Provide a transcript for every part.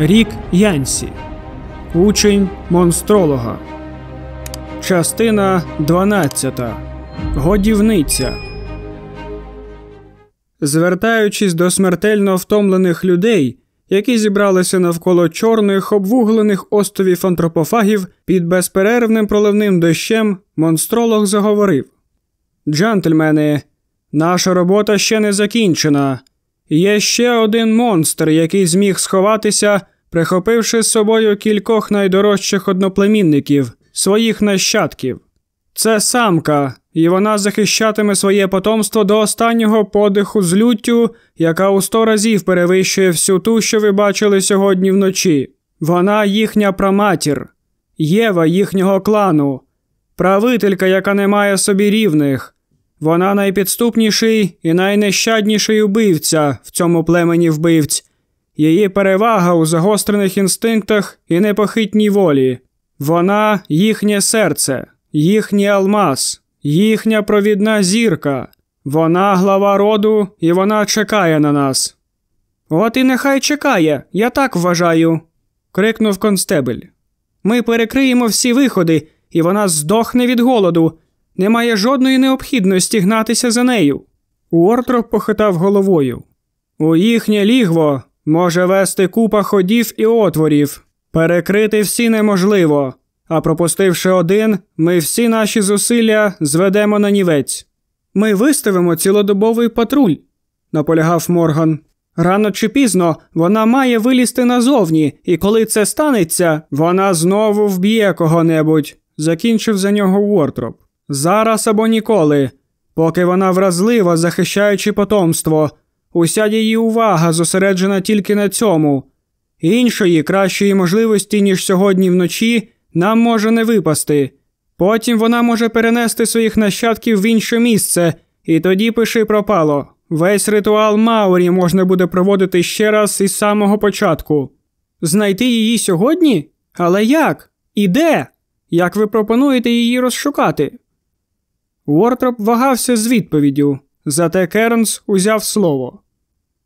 Рік Янсі. Учень монстролога. Частина 12. Годівниця. Звертаючись до смертельно втомлених людей, які зібралися навколо чорних обвуглених островів антропофагів під безперервним проливним дощем, монстролог заговорив: Джентльмени, наша робота ще не закінчена. Є ще один монстр, який зміг сховатися, прихопивши з собою кількох найдорожчих одноплемінників, своїх нащадків. Це самка, і вона захищатиме своє потомство до останнього подиху з люттю, яка у сто разів перевищує всю ту, що ви бачили сьогодні вночі. Вона їхня праматір, Єва їхнього клану, правителька, яка не має собі рівних. Вона найпідступніший і найнещадніший убивця в цьому племені вбивць, її перевага у загострених інстинктах і непохитній волі. Вона їхнє серце, їхній алмаз, їхня провідна зірка. Вона глава роду, і вона чекає на нас. От і нехай чекає, я так вважаю. крикнув констебель. Ми перекриємо всі виходи, і вона здохне від голоду. Немає жодної необхідності гнатися за нею. Уортроп похитав головою. У їхнє лігво може вести купа ходів і отворів. Перекрити всі неможливо, а пропустивши один, ми всі наші зусилля зведемо на нівець. Ми виставимо цілодобовий патруль, наполягав Морган. Рано чи пізно вона має вилізти назовні, і коли це станеться, вона знову вб'є кого-небудь, закінчив за нього Уортроп. Зараз або ніколи, поки вона вразлива, захищаючи потомство, уся її увага зосереджена тільки на цьому. Іншої кращої можливості, ніж сьогодні вночі, нам може не випасти. Потім вона може перенести своїх нащадків в інше місце, і тоді пиши пропало. Весь ритуал Маурі можна буде проводити ще раз із самого початку. Знайти її сьогодні? Але як? І де? Як ви пропонуєте її розшукати? Уортроп вагався з відповіддю, зате Кернс узяв слово.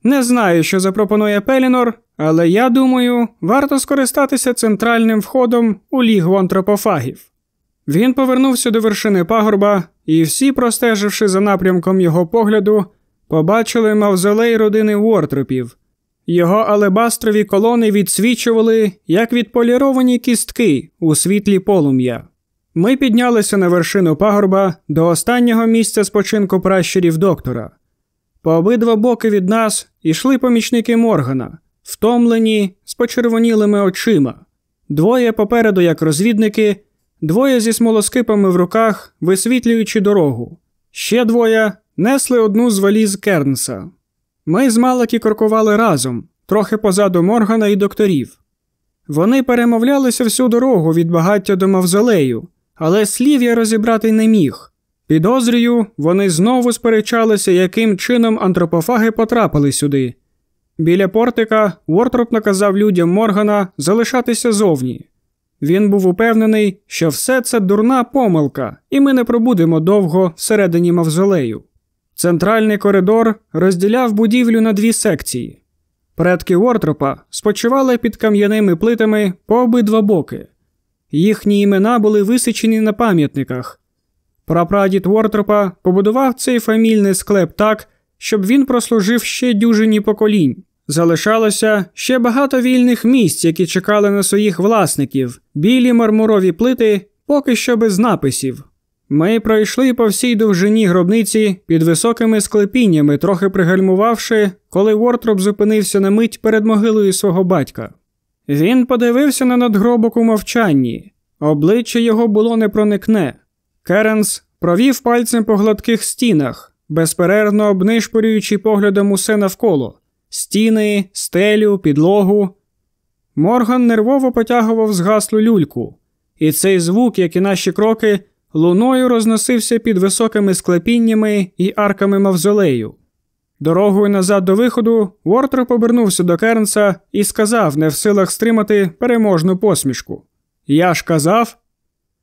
Не знаю, що запропонує Пелінор, але я думаю, варто скористатися центральним входом у лігу антропофагів. Він повернувся до вершини пагорба, і всі, простеживши за напрямком його погляду, побачили мавзолей родини Уортропів. Його алебастрові колони відсвічували, як відполіровані кістки у світлі полум'я. Ми піднялися на вершину пагорба до останнього місця спочинку пращурів доктора. По обидва боки від нас ішли помічники Моргана, втомлені, з почервонілими очима, двоє попереду, як розвідники, двоє зі смолоскипами в руках, висвітлюючи дорогу. Ще двоє несли одну з валіз Кернса. Ми з Малакі крокували разом, трохи позаду Моргана і докторів. Вони перемовлялися всю дорогу від багаття до мавзолею, але слів я розібрати не міг. Підозрюю, вони знову сперечалися, яким чином антропофаги потрапили сюди. Біля портика Уортроп наказав людям Моргана залишатися зовні. Він був упевнений, що все це дурна помилка, і ми не пробудемо довго всередині мавзолею. Центральний коридор розділяв будівлю на дві секції. Предки Уортропа спочивали під кам'яними плитами по обидва боки. Їхні імена були висичені на пам'ятниках. Прапрадід Уортропа побудував цей фамільний склеп так, щоб він прослужив ще дюжині поколінь. Залишалося ще багато вільних місць, які чекали на своїх власників, білі мармурові плити, поки що без написів. Ми пройшли по всій довжині гробниці під високими склепіннями, трохи пригальмувавши, коли Уортроп зупинився на мить перед могилою свого батька. Він подивився на надгробок у мовчанні, обличчя його було непроникне. Керенс провів пальцем по гладких стінах, безперервно обнишпорюючи поглядом усе навколо стіни, стелю, підлогу. Морган нервово потягував згаслу люльку, і цей звук, як і наші кроки, луною розносився під високими склепіннями і арками мавзолею. Дорогою назад до виходу Уортер повернувся до Кернса і сказав, не в силах стримати переможну посмішку. Я ж казав.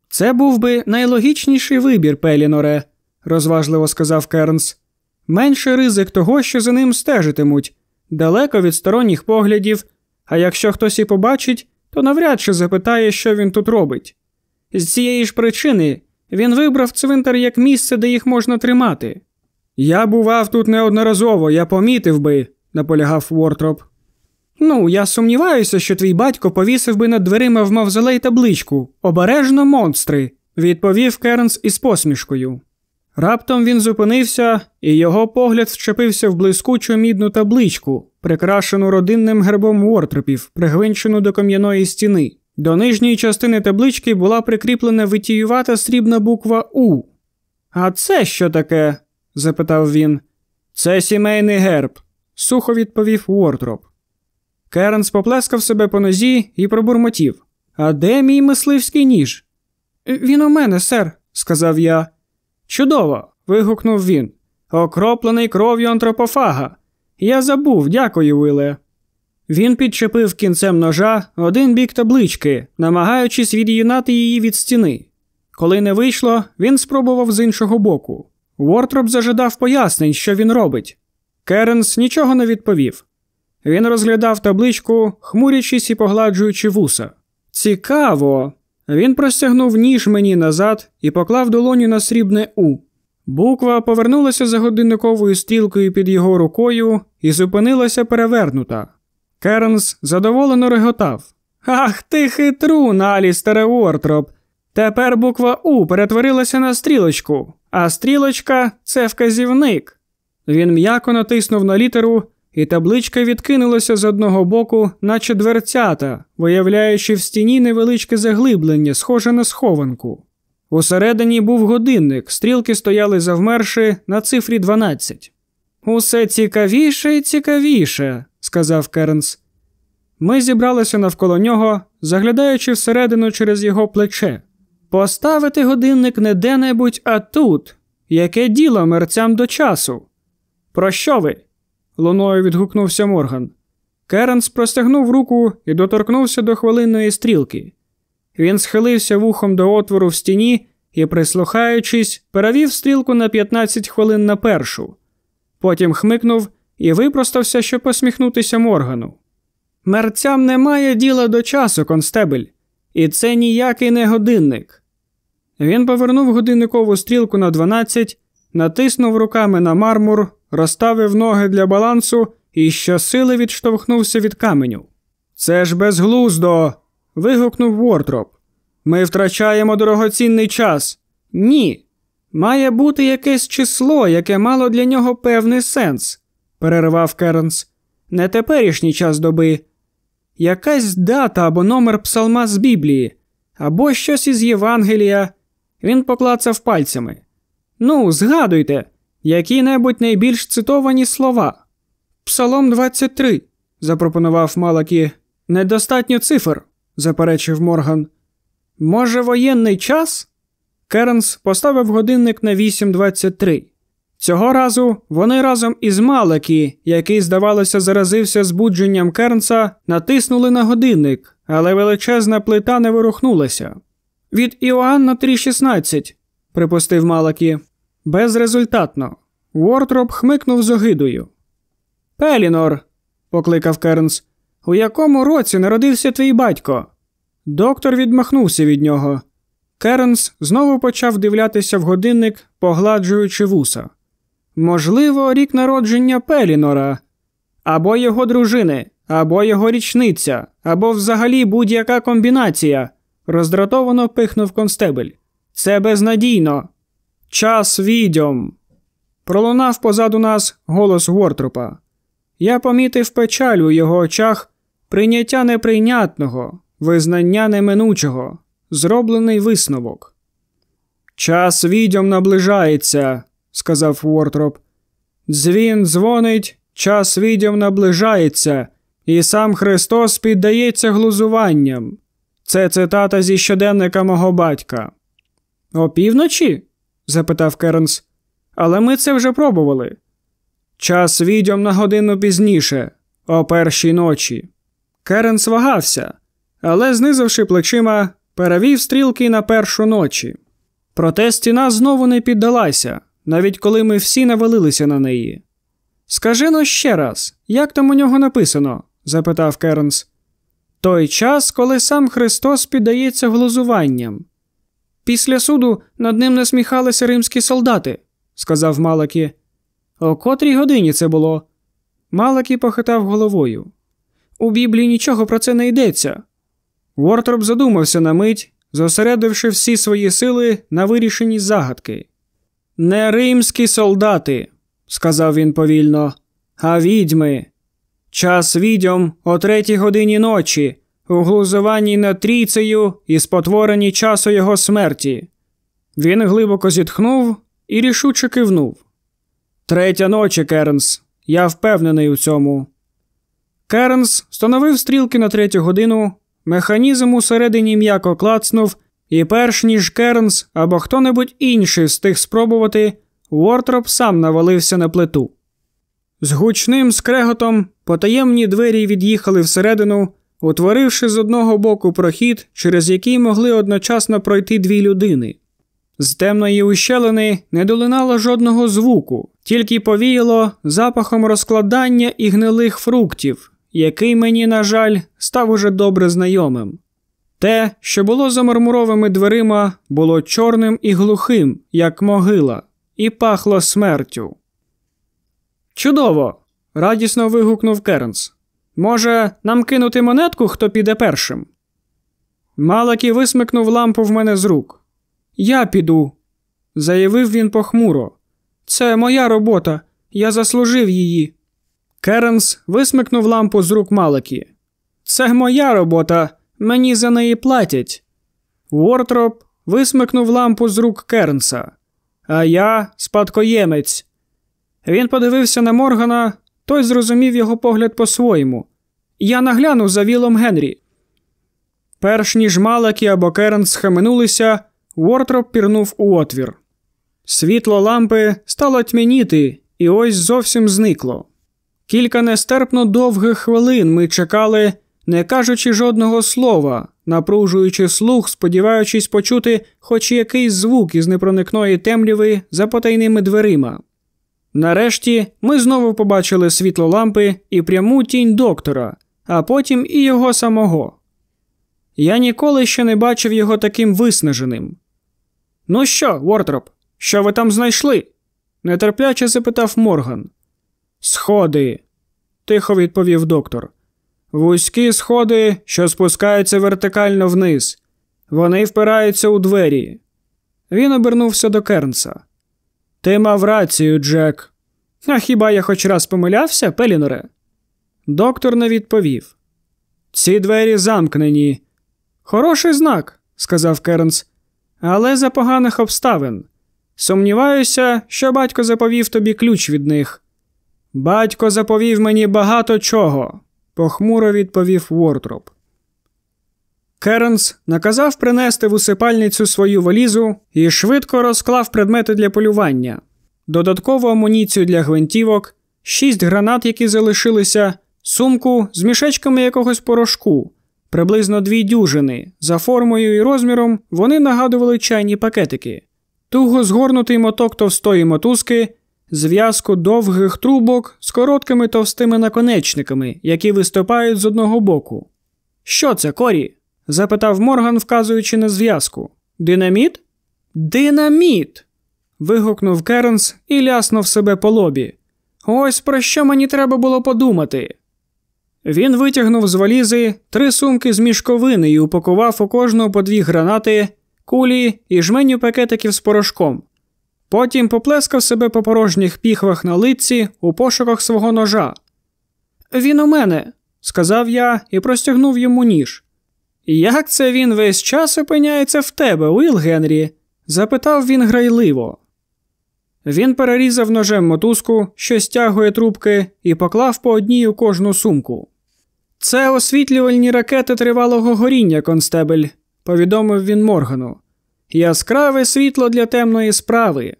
Це був би найлогічніший вибір, Пеліноре, розважливо сказав Кернс. Менше ризик того, що за ним стежитимуть, далеко від сторонніх поглядів, А якщо хтось і побачить, то навряд чи запитає, що він тут робить. З цієї ж причини він вибрав цвинтар як місце, де їх можна тримати. Я бував тут неодноразово, я помітив би, наполягав Вортроп. Ну, я сумніваюся, що твій батько повісив би над дверима в мавзолей табличку Обережно монстри, відповів Кернс із посмішкою. Раптом він зупинився, і його погляд вчепився в блискучу мідну табличку, прикрашену родинним гербом Вортропів, пригвинчену до кам'яної стіни. До нижньої частини таблички була прикріплена витіювата срібна буква У. А це що таке? Запитав він. Це сімейний герб, сухо відповів Уортроп. Керенс поплескав себе по нозі і пробурмотів. А де мій мисливський ніж? Він у мене, сер, сказав я. Чудово. вигукнув він. Окроплений кров'ю антропофага. Я забув, дякую, Уиле. Він підчепив кінцем ножа один бік таблички, намагаючись від'єднати її від стіни. Коли не вийшло, він спробував з іншого боку. Вортроп зажадав пояснень, що він робить. Керенс нічого не відповів. Він розглядав табличку, хмурячись і погладжуючи вуса. Цікаво. Він простягнув ніж мені назад і поклав долоню на срібне У. Буква повернулася за годинниковою стрілкою під його рукою і зупинилася перевернута. Кернс задоволено реготав. Ах ти хитрун, Алістере Уортроп! Тепер буква У перетворилася на стрілочку, а стрілочка це вказівник. Він м'яко натиснув на літеру, і табличка відкинулася з одного боку, наче дверцята, виявляючи в стіні невеличке заглиблення, схоже на схованку. Усередині був годинник, стрілки стояли завмерши на цифрі 12. Усе цікавіше і цікавіше, сказав Кернс. Ми зібралися навколо нього, заглядаючи всередину через його плече. Поставити годинник не де-небудь, а тут. Яке діло мерцям до часу? Про що ви? луною відгукнувся Морган. Керенс простягнув руку і доторкнувся до хвилинної стрілки. Він схилився вухом до отвору в стіні і, прислухаючись, перевів стрілку на 15 хвилин на першу. Потім хмикнув і випростався, щоб посміхнутися Моргану. Мерцям немає діла до часу, констебель, і це ніякий не годинник. Він повернув годинникову стрілку на 12, натиснув руками на мармур, розставив ноги для балансу і щосили відштовхнувся від каменю. Це ж безглуздо. вигукнув Вортроп. Ми втрачаємо дорогоцінний час. Ні. Має бути якесь число, яке мало для нього певний сенс, перервав Кернс. Не теперішній час доби. Якась дата або номер псалма з Біблії, або щось із Євангелія. Він поклацав пальцями. Ну, згадуйте, які-небудь найбільш цитовані слова. Псалом 23, запропонував Малакі. Недостатньо цифр, заперечив Морган. Може, воєнний час? Кернс поставив годинник на 8.23. Цього разу вони разом із Малакі, який, здавалося, заразився збудженням Кернса, натиснули на годинник, але величезна плита не вирухнулася. Від Іоанна 3.16, припустив Малакі. Безрезультатно. Уортроп хмикнув з огидою. Пелінор, покликав Кернс, у якому році народився твій батько? Доктор відмахнувся від нього. Кернс знову почав дивлятися в годинник, погладжуючи вуса. Можливо, рік народження Пелінора, або його дружини, або його річниця, або взагалі будь-яка комбінація, роздратовано пихнув констебель. Це безнадійно. Час відьом. Пролунав позаду нас голос Вортропа. Я помітив печаль у його очах, прийняття неприйнятного, визнання неминучого, зроблений висновок. Час відьом наближається, сказав Вортроп. Дзвін дзвонить, час відьом наближається, і сам Христос піддається глузуванням. Це цитата зі щоденника мого батька. Опівночі? запитав Кернс. Але ми це вже пробували. Час відьом на годину пізніше, о першій ночі. Керенс вагався, але, знизивши плечима, перевів стрілки на першу ночі. Проте стіна знову не піддалася, навіть коли ми всі навалилися на неї. Скажи но ще раз, як там у нього написано? запитав Кернс. Той час, коли сам Христос піддається глузуванням. Після суду над ним насміхалися римські солдати, сказав Малакі. О котрій годині це було? Малакі похитав головою. У Біблії нічого про це не йдеться. Вортроп задумався на мить, зосередивши всі свої сили на вирішенні загадки. Не римські солдати, сказав він повільно, а відьми. Час відьом о третій годині ночі, у глузуванні над трійцею і спотворенні часу його смерті. Він глибоко зітхнув і рішуче кивнув. Третя ночі, Кернс. Я впевнений у цьому. Кернс встановив стрілки на третю годину, механізм усередині м'яко клацнув, і перш ніж Кернс або хто небудь інший встиг спробувати, Уортроп сам навалився на плиту. З гучним скреготом потаємні двері від'їхали всередину, утворивши з одного боку прохід, через який могли одночасно пройти дві людини. З темної ущелини не долинало жодного звуку, тільки повіяло запахом розкладання і гнилих фруктів, який мені, на жаль, став уже добре знайомим. Те, що було за мармуровими дверима, було чорним і глухим, як могила, і пахло смертю. Чудово! радісно вигукнув Кернс. Може, нам кинути монетку, хто піде першим? Малакі висмикнув лампу в мене з рук. Я піду, заявив він похмуро. Це моя робота, я заслужив її. Керенс висмикнув лампу з рук Малакі. Це моя робота, мені за неї платять. Уортроп висмикнув лампу з рук Кернса, а я спадкоємець. Він подивився на Моргана, той зрозумів його погляд по-своєму. Я наглянув за вілом Генрі. Перш ніж Малакі або Кернс схаменулися, Уортроп пірнув у отвір. Світло лампи стало тьмяніти, і ось зовсім зникло. Кілька нестерпно довгих хвилин ми чекали, не кажучи жодного слова, напружуючи слух, сподіваючись почути хоч якийсь звук із непроникної темряви за потайними дверима. Нарешті ми знову побачили світло лампи і пряму тінь доктора, а потім і його самого. Я ніколи ще не бачив його таким виснаженим. Ну що, Вортроп, що ви там знайшли? нетерпляче запитав Морган. Сходи, тихо відповів доктор. Вузькі сходи, що спускаються вертикально вниз. Вони впираються у двері. Він обернувся до Кернса. Ти мав рацію, Джек. А хіба я хоч раз помилявся, Пеліноре? Доктор не відповів. Ці двері замкнені. Хороший знак, сказав Кернс, але за поганих обставин. Сумніваюся, що батько заповів тобі ключ від них. Батько заповів мені багато чого, похмуро відповів Вортроп. Кернс наказав принести в усипальницю свою валізу і швидко розклав предмети для полювання, додаткову амуніцію для гвинтівок, шість гранат, які залишилися, сумку з мішечками якогось порошку, приблизно дві дюжини. За формою і розміром вони нагадували чайні пакетики, туго згорнутий моток товстої мотузки, зв'язку довгих трубок з короткими товстими наконечниками, які виступають з одного боку. Що це, Корі? запитав Морган, вказуючи на зв'язку. Динаміт? Динаміт. вигукнув Кернс і ляснув себе по лобі. Ось про що мені треба було подумати. Він витягнув з валізи три сумки з мішковини і упакував у кожну по дві гранати, кулі і жменю пакетиків з порошком. Потім поплескав себе по порожніх піхвах на лиці у пошуках свого ножа. Він у мене, сказав я і простягнув йому ніж. Як це він весь час опиняється в тебе, Уіл Генрі? запитав він грайливо. Він перерізав ножем мотузку, що стягує трубки, і поклав по одній у кожну сумку. Це освітлювальні ракети тривалого горіння, констебель, повідомив він Моргану. Яскраве світло для темної справи.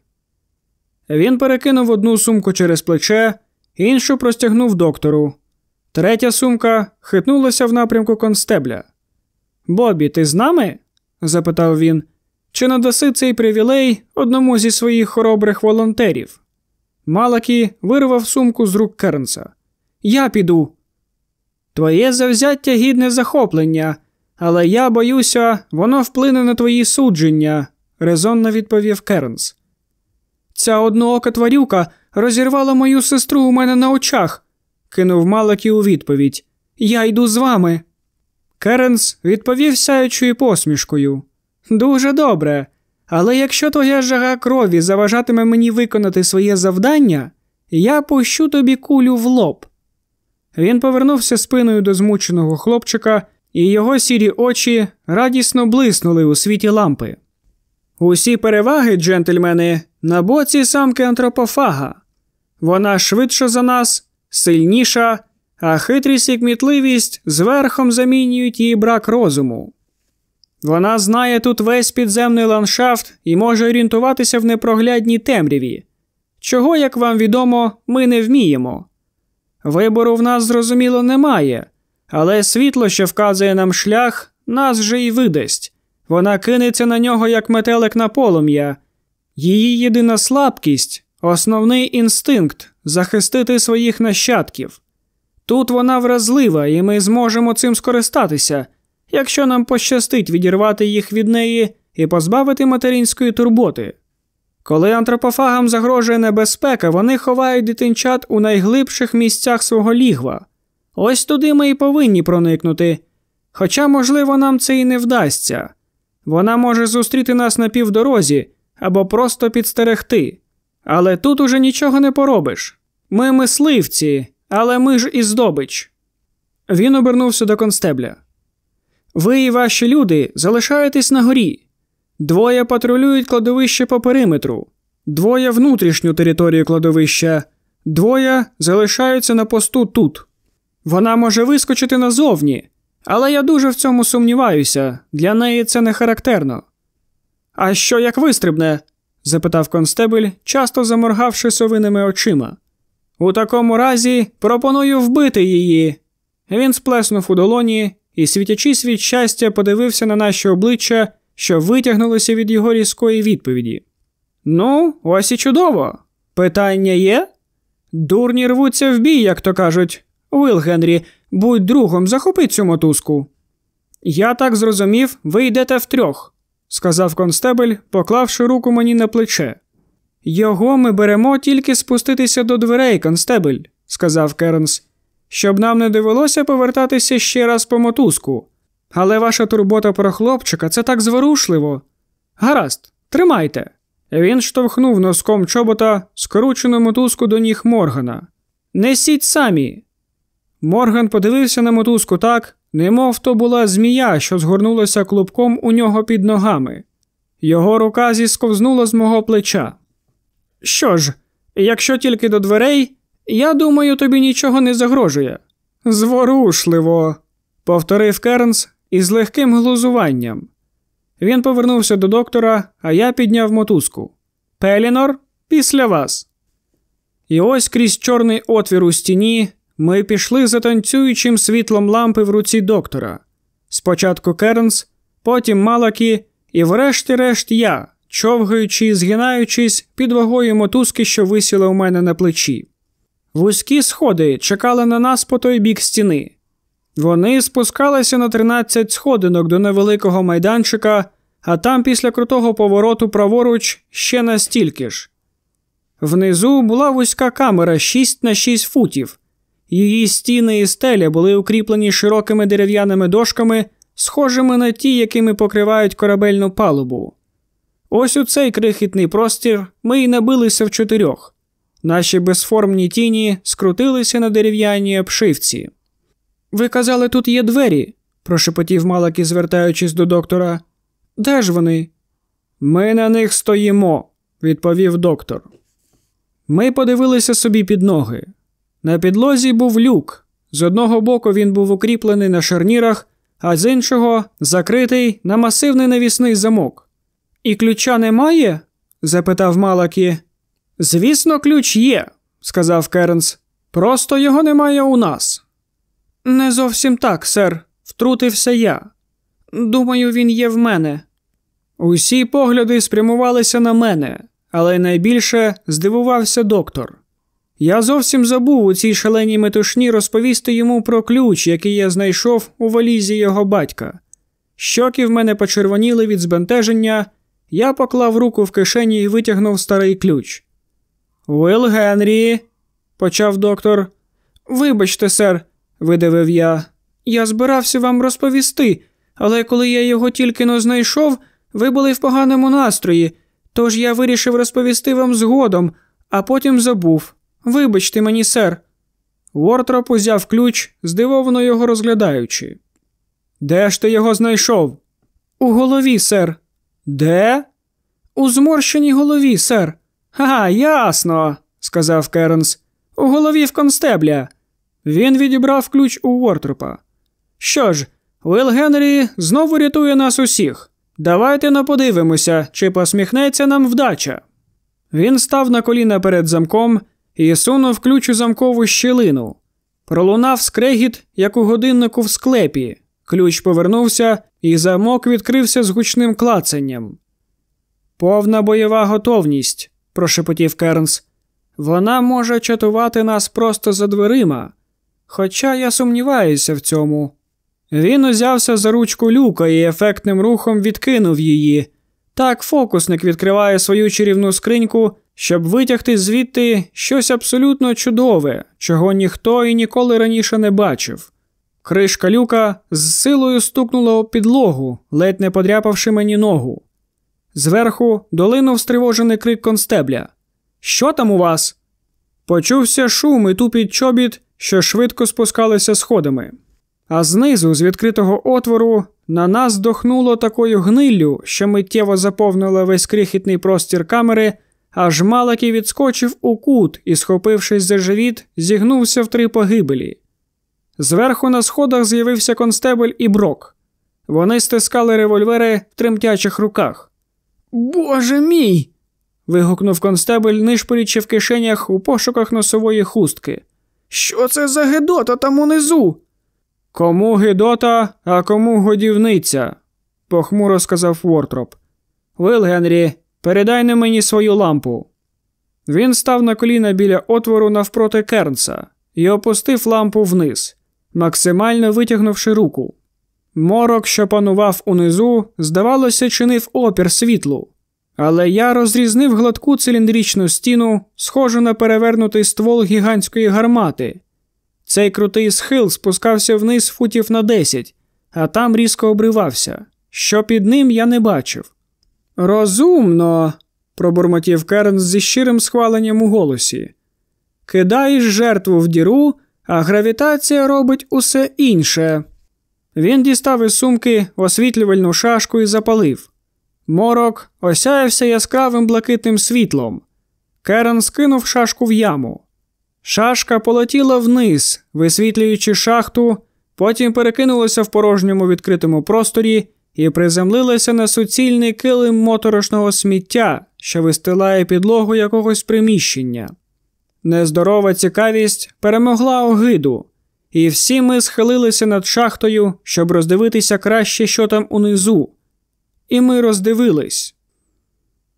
Він перекинув одну сумку через плече, іншу простягнув доктору. Третя сумка хитнулася в напрямку констебля. Бобі, ти з нами? запитав він. Чи надаси цей привілей одному зі своїх хоробрих волонтерів? Малакі вирвав сумку з рук Кернса. Я піду. Твоє завзяття гідне захоплення, але я боюся, воно вплине на твої судження, резонно відповів Кернс. Ця одноока тварюка розірвала мою сестру у мене на очах, кинув Малакі у відповідь. Я йду з вами. Керенс відповів сяючою посмішкою. Дуже добре. Але якщо твоя жага крові заважатиме мені виконати своє завдання, я пущу тобі кулю в лоб. Він повернувся спиною до змученого хлопчика, і його сірі очі радісно блиснули у світі лампи. Усі переваги, джентльмени, на боці самки антропофага. Вона швидша за нас, сильніша, а хитрість і кмітливість зверхом замінюють її брак розуму. Вона знає тут весь підземний ландшафт і може орієнтуватися в непроглядній темряві, чого, як вам відомо, ми не вміємо. Вибору в нас, зрозуміло, немає, але світло, що вказує нам шлях, нас же й видасть. Вона кинеться на нього, як метелик на полум'я. Її єдина слабкість, основний інстинкт захистити своїх нащадків. Тут вона вразлива, і ми зможемо цим скористатися, якщо нам пощастить відірвати їх від неї і позбавити материнської турботи. Коли антропофагам загрожує небезпека, вони ховають дитинчат у найглибших місцях свого лігва. Ось туди ми і повинні проникнути. Хоча, можливо, нам це і не вдасться. Вона може зустріти нас на півдорозі або просто підстерегти. Але тут уже нічого не поробиш. Ми мисливці, але ми ж і здобич. Він обернувся до констебля. Ви і ваші люди залишаєтесь на горі. Двоє патрулюють кладовище по периметру, двоє внутрішню територію кладовища, двоє залишаються на посту тут. Вона може вискочити назовні, але я дуже в цьому сумніваюся, для неї це не характерно. А що як вистрибне? запитав констебель, часто заморгавши совиними очима. У такому разі пропоную вбити її. Він сплеснув у долоні і, світячись від щастя, подивився на наші обличчя, що витягнулося від його різкої відповіді. Ну, ось і чудово. Питання є? Дурні рвуться в бій, як то кажуть. Уил Генрі, будь другом, захопи цю мотузку. Я так зрозумів, ви йдете втрьох, сказав констебель, поклавши руку мені на плече. Його ми беремо тільки спуститися до дверей, констебель, сказав Кернс, щоб нам не довелося повертатися ще раз по мотузку. Але ваша турбота про хлопчика це так зворушливо. Гаразд, тримайте. Він штовхнув носком чобота скручену мотузку до ніг Моргана. Несіть самі. Морган подивився на мотузку так, немов то була змія, що згорнулася клубком у нього під ногами. Його рука зісковзнула з мого плеча. Що ж, якщо тільки до дверей, я думаю, тобі нічого не загрожує. Зворушливо, повторив Кернс із легким глузуванням. Він повернувся до доктора, а я підняв мотузку. Пелінор, після вас. І ось крізь чорний отвір у стіні ми пішли за танцюючим світлом лампи в руці доктора. Спочатку Кернс, потім Малакі, і врешті-решт я, човгаючи і згинаючись під вагою мотузки, що висіла у мене на плечі. Вузькі сходи чекали на нас по той бік стіни. Вони спускалися на 13 сходинок до невеликого майданчика, а там після крутого повороту праворуч ще настільки ж. Внизу була вузька камера 6 на 6 футів. Її стіни і стеля були укріплені широкими дерев'яними дошками, схожими на ті, якими покривають корабельну палубу. Ось у цей крихітний простір ми й набилися в чотирьох. Наші безформні тіні скрутилися на дерев'яній обшивці. Ви казали, тут є двері, прошепотів Малакі, звертаючись до доктора. Де ж вони? Ми на них стоїмо, відповів доктор. Ми подивилися собі під ноги. На підлозі був люк. З одного боку він був укріплений на шарнірах, а з іншого закритий на масивний навісний замок. І ключа немає? запитав Малакі. Звісно, ключ є, сказав Кернс. Просто його немає у нас. Не зовсім так, сер, втрутився я. Думаю, він є в мене. Усі погляди спрямувалися на мене, але найбільше здивувався доктор. Я зовсім забув у цій шаленій метушні розповісти йому про ключ, який я знайшов у валізі його батька. Щоки в мене почервоніли від збентеження, я поклав руку в кишені і витягнув старий ключ. Уилл Генрі, почав доктор. Вибачте, сер, видавив я. Я збирався вам розповісти, але коли я його тільки но знайшов, ви були в поганому настрої, тож я вирішив розповісти вам згодом, а потім забув. Вибачте мені, сер. Вортроп узяв ключ, здивовано його розглядаючи. Де ж ти його знайшов? У голові, сер. Де? У зморщеній голові, сер. Ага, ясно, сказав Кернс. У голові в констебля. Він відібрав ключ у Вортропа. Що ж, Уилл Генрі знову рятує нас усіх. Давайте но подивимося, чи посміхнеться нам вдача. Він став на коліна перед замком і сунув ключ у замкову щілину. Пролунав скрегіт, як у годиннику в склепі. Ключ повернувся, і замок відкрився з гучним клацанням. Повна бойова готовність, прошепотів Кернс. Вона може чатувати нас просто за дверима. Хоча я сумніваюся в цьому. Він узявся за ручку люка і ефектним рухом відкинув її. Так фокусник відкриває свою чарівну скриньку, щоб витягти звідти щось абсолютно чудове, чого ніхто і ніколи раніше не бачив. Кришка люка з силою стукнула об підлогу, ледь не подряпавши мені ногу. Зверху долинув стривожений крик констебля. Що там у вас? Почувся шум і тупіт чобіт, що швидко спускалися сходами. А знизу, з відкритого отвору, на нас дохнуло такою гниллю, що миттєво заповнила весь крихітний простір камери, аж Малакі відскочив у кут і, схопившись за живіт, зігнувся в три погибелі. Зверху на сходах з'явився констебель і брок. Вони стискали револьвери в тремтячих руках. Боже мій. вигукнув констебель, нишпорячи в кишенях у пошуках носової хустки. Що це за гедота там унизу? Кому гидота, а кому годівниця, похмуро сказав Вортроп. Вил Генрі, передай на мені свою лампу. Він став на коліна біля отвору навпроти Кернса і опустив лампу вниз, максимально витягнувши руку. Морок, що панував унизу, здавалося, чинив опір світлу, але я розрізнив гладку циліндричну стіну, схожу на перевернутий ствол гігантської гармати. Цей крутий схил спускався вниз футів на десять, а там різко обривався. Що під ним я не бачив. Розумно, пробурмотів Керн зі щирим схваленням у голосі. Кидаєш жертву в діру, а гравітація робить усе інше. Він дістав із сумки освітлювальну шашку і запалив. Морок осяявся яскравим блакитним світлом. Керен скинув шашку в яму. Шашка полетіла вниз, висвітлюючи шахту, потім перекинулася в порожньому відкритому просторі і приземлилася на суцільний килим моторошного сміття, що вистилає підлогу якогось приміщення. Нездорова цікавість перемогла огиду, і всі ми схилилися над шахтою, щоб роздивитися краще, що там унизу. І ми роздивились.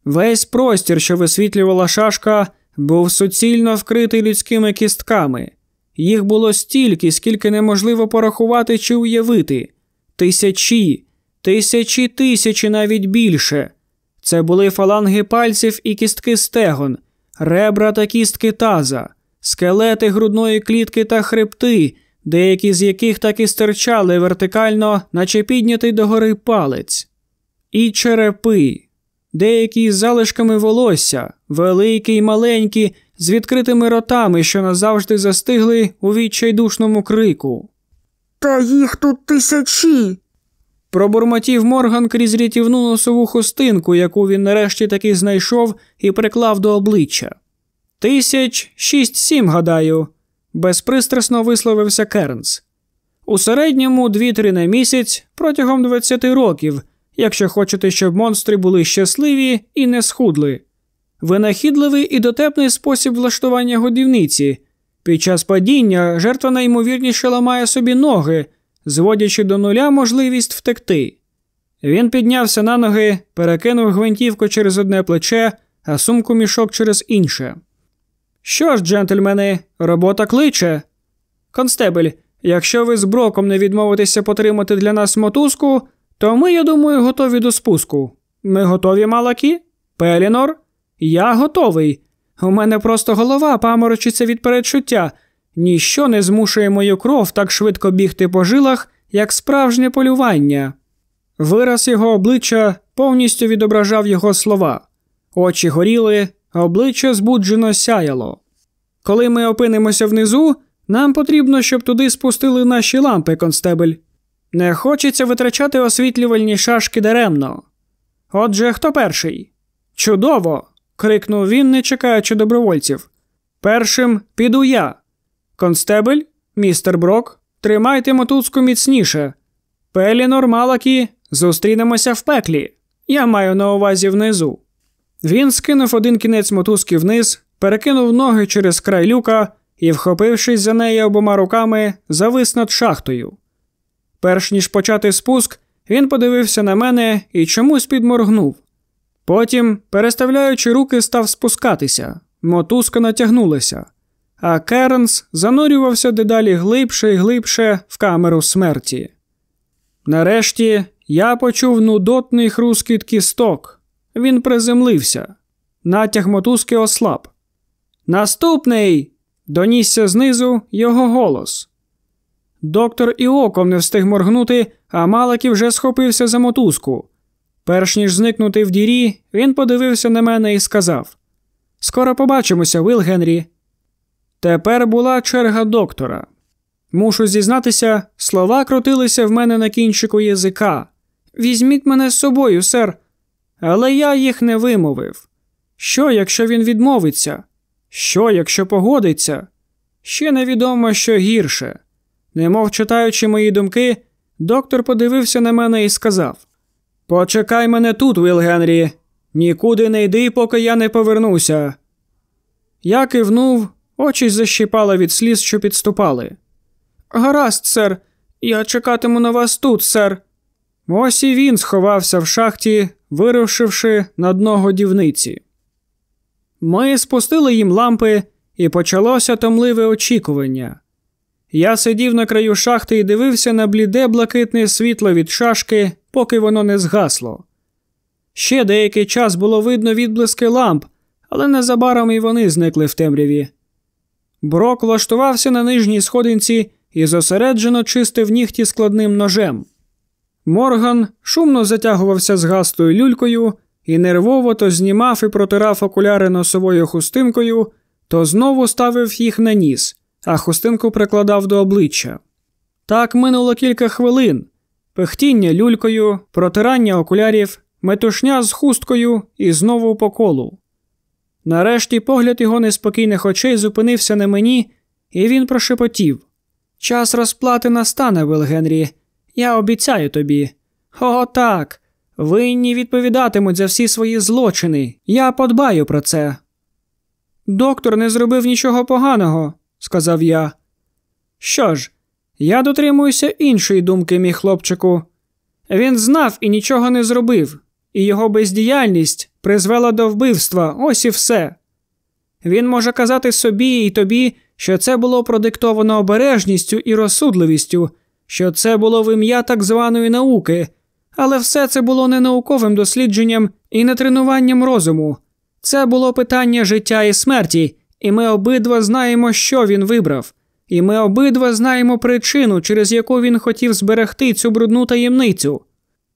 Весь простір, що висвітлювала шашка, був суцільно вкритий людськими кістками. Їх було стільки, скільки неможливо порахувати чи уявити тисячі, тисячі тисячі навіть більше. Це були фаланги пальців і кістки стегон, ребра та кістки таза, скелети грудної клітки та хребти, деякі з яких так і стирчали вертикально, наче піднятий догори палець, і черепи, деякі з залишками волосся, великі й маленькі, з відкритими ротами, що назавжди застигли у відчайдушному крику. Та їх тут тисячі. Пробурмотів Морган крізь рятівну носову хустинку, яку він нарешті таки знайшов і приклав до обличчя. Тисяч шість сім, гадаю, безпристрасно висловився Кернс. У середньому дві-три на місяць протягом 20 років, якщо хочете, щоб монстри були щасливі і не схудли. Винахідливий і дотепний спосіб влаштування годівниці. Під час падіння жертва найімовірніше ламає собі ноги, зводячи до нуля можливість втекти. Він піднявся на ноги, перекинув гвинтівку через одне плече, а сумку мішок через інше. Що ж, джентльмени, робота кличе. Констебель, якщо ви з броком не відмовитеся потримати для нас мотузку, то ми, я думаю, готові до спуску. Ми готові, малакі? Пелінор? Я готовий. У мене просто голова паморочиться від передчуття. Ніщо не змушує мою кров так швидко бігти по жилах, як справжнє полювання. Вираз його обличчя повністю відображав його слова. Очі горіли, а обличчя збуджено сяяло. Коли ми опинимося внизу, нам потрібно, щоб туди спустили наші лампи, констебель. Не хочеться витрачати освітлювальні шашки даремно. Отже, хто перший? Чудово! крикнув він, не чекаючи добровольців. Першим піду я. Констебель, містер Брок, тримайте мотузку міцніше. Пелінор Малакі, зустрінемося в пеклі. Я маю на увазі внизу. Він скинув один кінець мотузки вниз, перекинув ноги через край люка і, вхопившись за неї обома руками, завис над шахтою. Перш ніж почати спуск, він подивився на мене і чомусь підморгнув. Потім, переставляючи руки, став спускатися, мотузка натягнулася, а Кернс занурювався дедалі глибше і глибше в камеру смерті. Нарешті я почув нудотний хрускіт кісток. Він приземлився. Натяг мотузки ослаб. Наступний. донісся знизу його голос. Доктор і оком не встиг моргнути, а Малакі вже схопився за мотузку. Перш ніж зникнути в дірі, він подивився на мене і сказав: Скоро побачимося, Вил Генрі. Тепер була черга доктора. Мушу зізнатися, слова крутилися в мене на кінчику язика. Візьміть мене з собою, сер. Але я їх не вимовив. Що, якщо він відмовиться? Що, якщо погодиться? Ще невідомо, що гірше. Немов читаючи мої думки, доктор подивився на мене і сказав: Почекай мене тут, Вил Генрі, нікуди не йди, поки я не повернуся. Я кивнув, очі защіпали від сліз, що підступали. Гаразд, сер, я чекатиму на вас тут, сер. Ось і він сховався в шахті, вирушивши на дно годівниці. Ми спустили їм лампи, і почалося томливе очікування. Я сидів на краю шахти і дивився на бліде блакитне світло від шашки, поки воно не згасло. Ще деякий час було видно відблиски ламп, але незабаром і вони зникли в темряві. Брок влаштувався на нижній сходинці і зосереджено чистив нігті складним ножем. Морган шумно затягувався з гастою люлькою і нервово то знімав і протирав окуляри носовою хустинкою, то знову ставив їх на ніс, а хустинку прикладав до обличчя. Так минуло кілька хвилин пихтіння люлькою, протирання окулярів, метушня з хусткою і знову по колу. Нарешті погляд його неспокійних очей зупинився на мені, і він прошепотів Час розплати настане, Вилгенрі. Я обіцяю тобі. О, так. Винні відповідатимуть за всі свої злочини. Я подбаю про це. Доктор не зробив нічого поганого, сказав я. Що ж, я дотримуюся іншої думки, мій хлопчику. Він знав і нічого не зробив, і його бездіяльність призвела до вбивства, ось і все. Він може казати собі і тобі, що це було продиктовано обережністю і розсудливістю, що це було в ім'я так званої науки, але все це було не науковим дослідженням і не тренуванням розуму. Це було питання життя і смерті, і ми обидва знаємо, що він вибрав, і ми обидва знаємо причину, через яку він хотів зберегти цю брудну таємницю,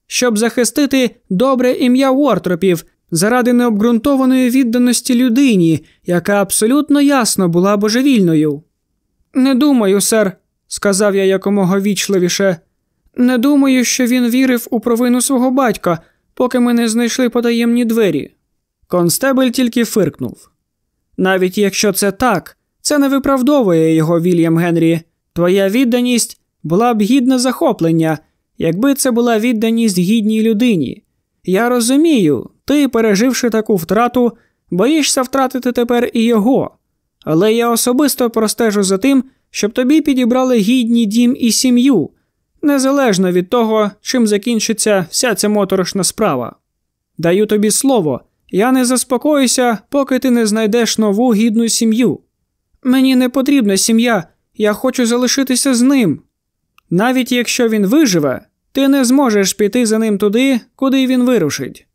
щоб захистити добре ім'я Уортропів заради необґрунтованої відданості людині, яка абсолютно ясно була божевільною. Не думаю, сер, сказав я якомога вічливіше. Не думаю, що він вірив у провину свого батька, поки ми не знайшли потаємні двері. Констебель тільки фиркнув. Навіть якщо це так, це не виправдовує його Вільям Генрі. Твоя відданість була б гідна захоплення, якби це була відданість гідній людині. Я розумію, ти, переживши таку втрату, боїшся втратити тепер і його. Але я особисто простежу за тим, щоб тобі підібрали гідні дім і сім'ю, незалежно від того, чим закінчиться вся ця моторошна справа. Даю тобі слово, Я не заспокоюся, поки ти не знайдеш нову гідну сім'ю. Мені не потрібна сім'я, я хочу залишитися з ним. Навіть якщо він виживе, ти не зможеш піти за ним туди, куди він вирушить.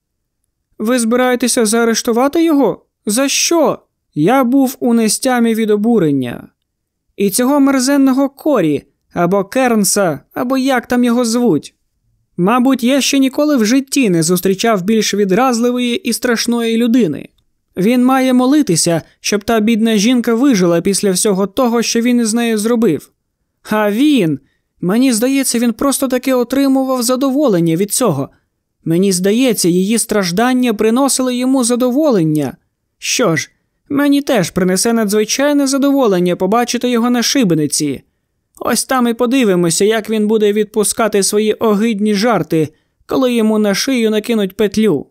Ви збираєтеся заарештувати його? За що? Я був у нестямі від обурення. І цього мерзенного корі або Кернса, або як там його звуть. Мабуть, я ще ніколи в житті не зустрічав більш відразливої і страшної людини. Він має молитися, щоб та бідна жінка вижила після всього того, що він із нею зробив. А він, мені здається, він просто таки отримував задоволення від цього. Мені здається, її страждання приносили йому задоволення. Що ж, мені теж принесе надзвичайне задоволення побачити його на шибениці. Ось там і подивимося, як він буде відпускати свої огидні жарти, коли йому на шию накинуть петлю.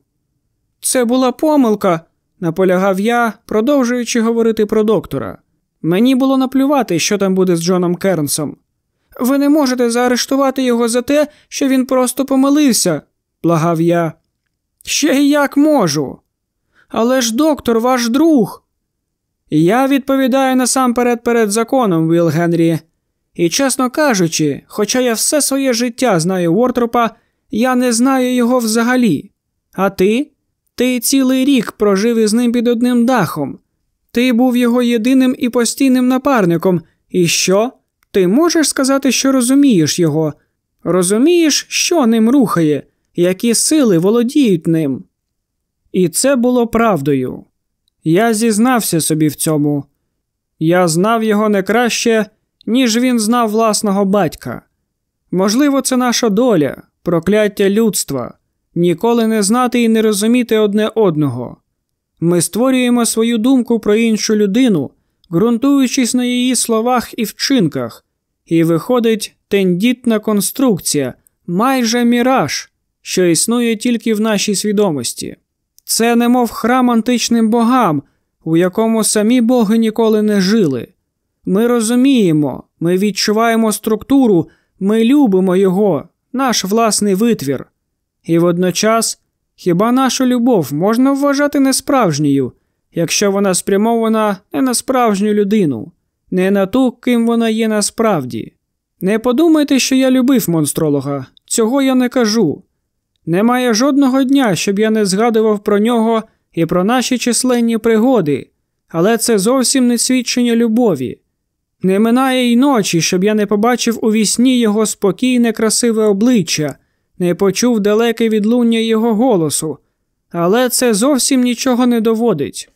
Це була помилка, наполягав я, продовжуючи говорити про доктора. Мені було наплювати, що там буде з Джоном Кернсом. Ви не можете заарештувати його за те, що він просто помилився, благав я. Ще й як можу. Але ж доктор, ваш друг. Я відповідаю насамперед перед законом, Віл Генрі. І, чесно кажучи, хоча я все своє життя знаю Вортропа, я не знаю його взагалі. А ти? Ти цілий рік прожив із ним під одним дахом. Ти був його єдиним і постійним напарником. І що? Ти можеш сказати, що розумієш його? Розумієш, що ним рухає, які сили володіють ним? І це було правдою. Я зізнався собі в цьому. Я знав його не краще, ніж він знав власного батька. Можливо, це наша доля, прокляття людства, ніколи не знати і не розуміти одне одного. Ми створюємо свою думку про іншу людину, ґрунтуючись на її словах і вчинках, і виходить тендітна конструкція, майже міраж, що існує тільки в нашій свідомості. Це немов храм античним богам, у якому самі боги ніколи не жили. Ми розуміємо, ми відчуваємо структуру, ми любимо його, наш власний витвір. І водночас, хіба нашу любов можна вважати несправжньою, якщо вона спрямована не на справжню людину, не на ту, ким вона є насправді. Не подумайте, що я любив монстролога, цього я не кажу. Немає жодного дня, щоб я не згадував про нього і про наші численні пригоди, але це зовсім не свідчення любові. Не минає й ночі, щоб я не побачив у вісні його спокійне, красиве обличчя, не почув далеке відлуння його голосу, але це зовсім нічого не доводить.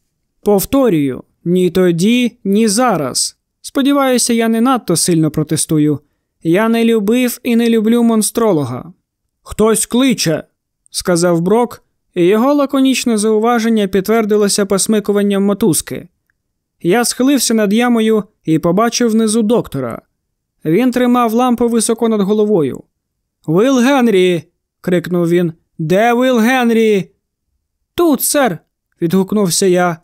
Повторюю, ні тоді, ні зараз. Сподіваюся, я не надто сильно протестую. Я не любив і не люблю монстролога. Хтось кличе, сказав Брок, і його лаконічне зауваження підтвердилося посмикуванням мотузки. Я схилився над ямою і побачив внизу доктора. Він тримав лампу високо над головою. Вил Генрі. крикнув він. Де Вил Генрі? Тут, сер. відгукнувся я.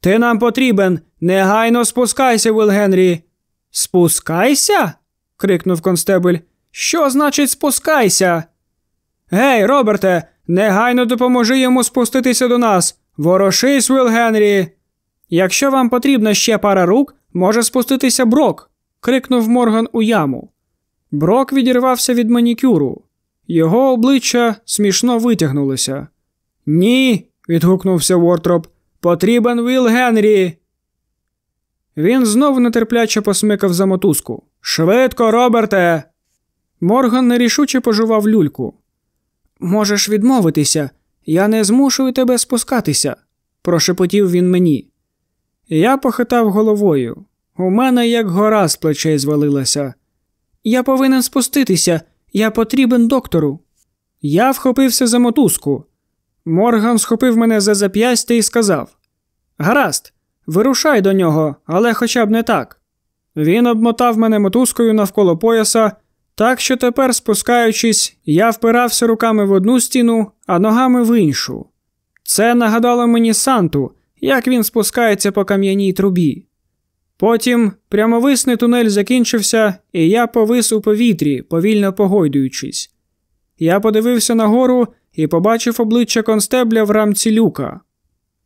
Ти нам потрібен. Негайно спускайся, Вил Генрі. Спускайся? крикнув констебель. Що значить спускайся? Гей, Роберте, негайно допоможи йому спуститися до нас. Ворошись, Вил Генрі. Якщо вам потрібна ще пара рук, може спуститися Брок. крикнув Морган у яму. Брок відірвався від манікюру. Його обличчя смішно витягнулося. Ні. відгукнувся Вортроп. Потрібен Віл Генрі. Він знову нетерпляче посмикав за мотузку. Швидко, Роберте. Морган нерішуче пожував люльку. Можеш відмовитися, я не змушую тебе спускатися, прошепотів він мені. Я похитав головою. У мене як гора з плечей звалилася. Я повинен спуститися, я потрібен доктору. Я вхопився за мотузку. Морган схопив мене за зап'ястя і сказав: Гаразд, вирушай до нього, але хоча б не так. Він обмотав мене мотузкою навколо пояса, так що тепер, спускаючись, я впирався руками в одну стіну, а ногами в іншу. Це нагадало мені Санту, як він спускається по кам'яній трубі. Потім прямовисний тунель закінчився, і я повис у повітрі, повільно погойдуючись. Я подивився нагору і побачив обличчя констебля в рамці люка.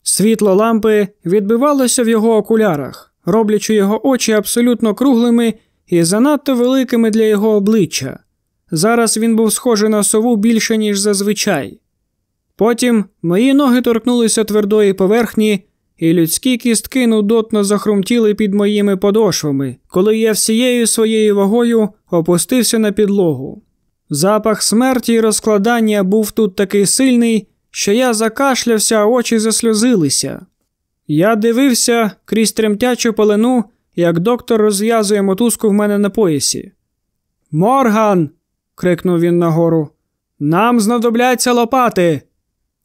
Світло лампи відбивалося в його окулярах, роблячи його очі абсолютно круглими і занадто великими для його обличчя. Зараз він був схожий на сову більше, ніж зазвичай. Потім мої ноги торкнулися твердої поверхні, і людські кістки нудотно захрумтіли під моїми подошвами, коли я всією своєю вагою опустився на підлогу. Запах смерті і розкладання був тут такий сильний, що я закашлявся, а очі засльозилися. Я дивився крізь тремтячу пелену, як доктор розв'язує мотузку в мене на поясі. Морган. крикнув він нагору. Нам знадобляться лопати.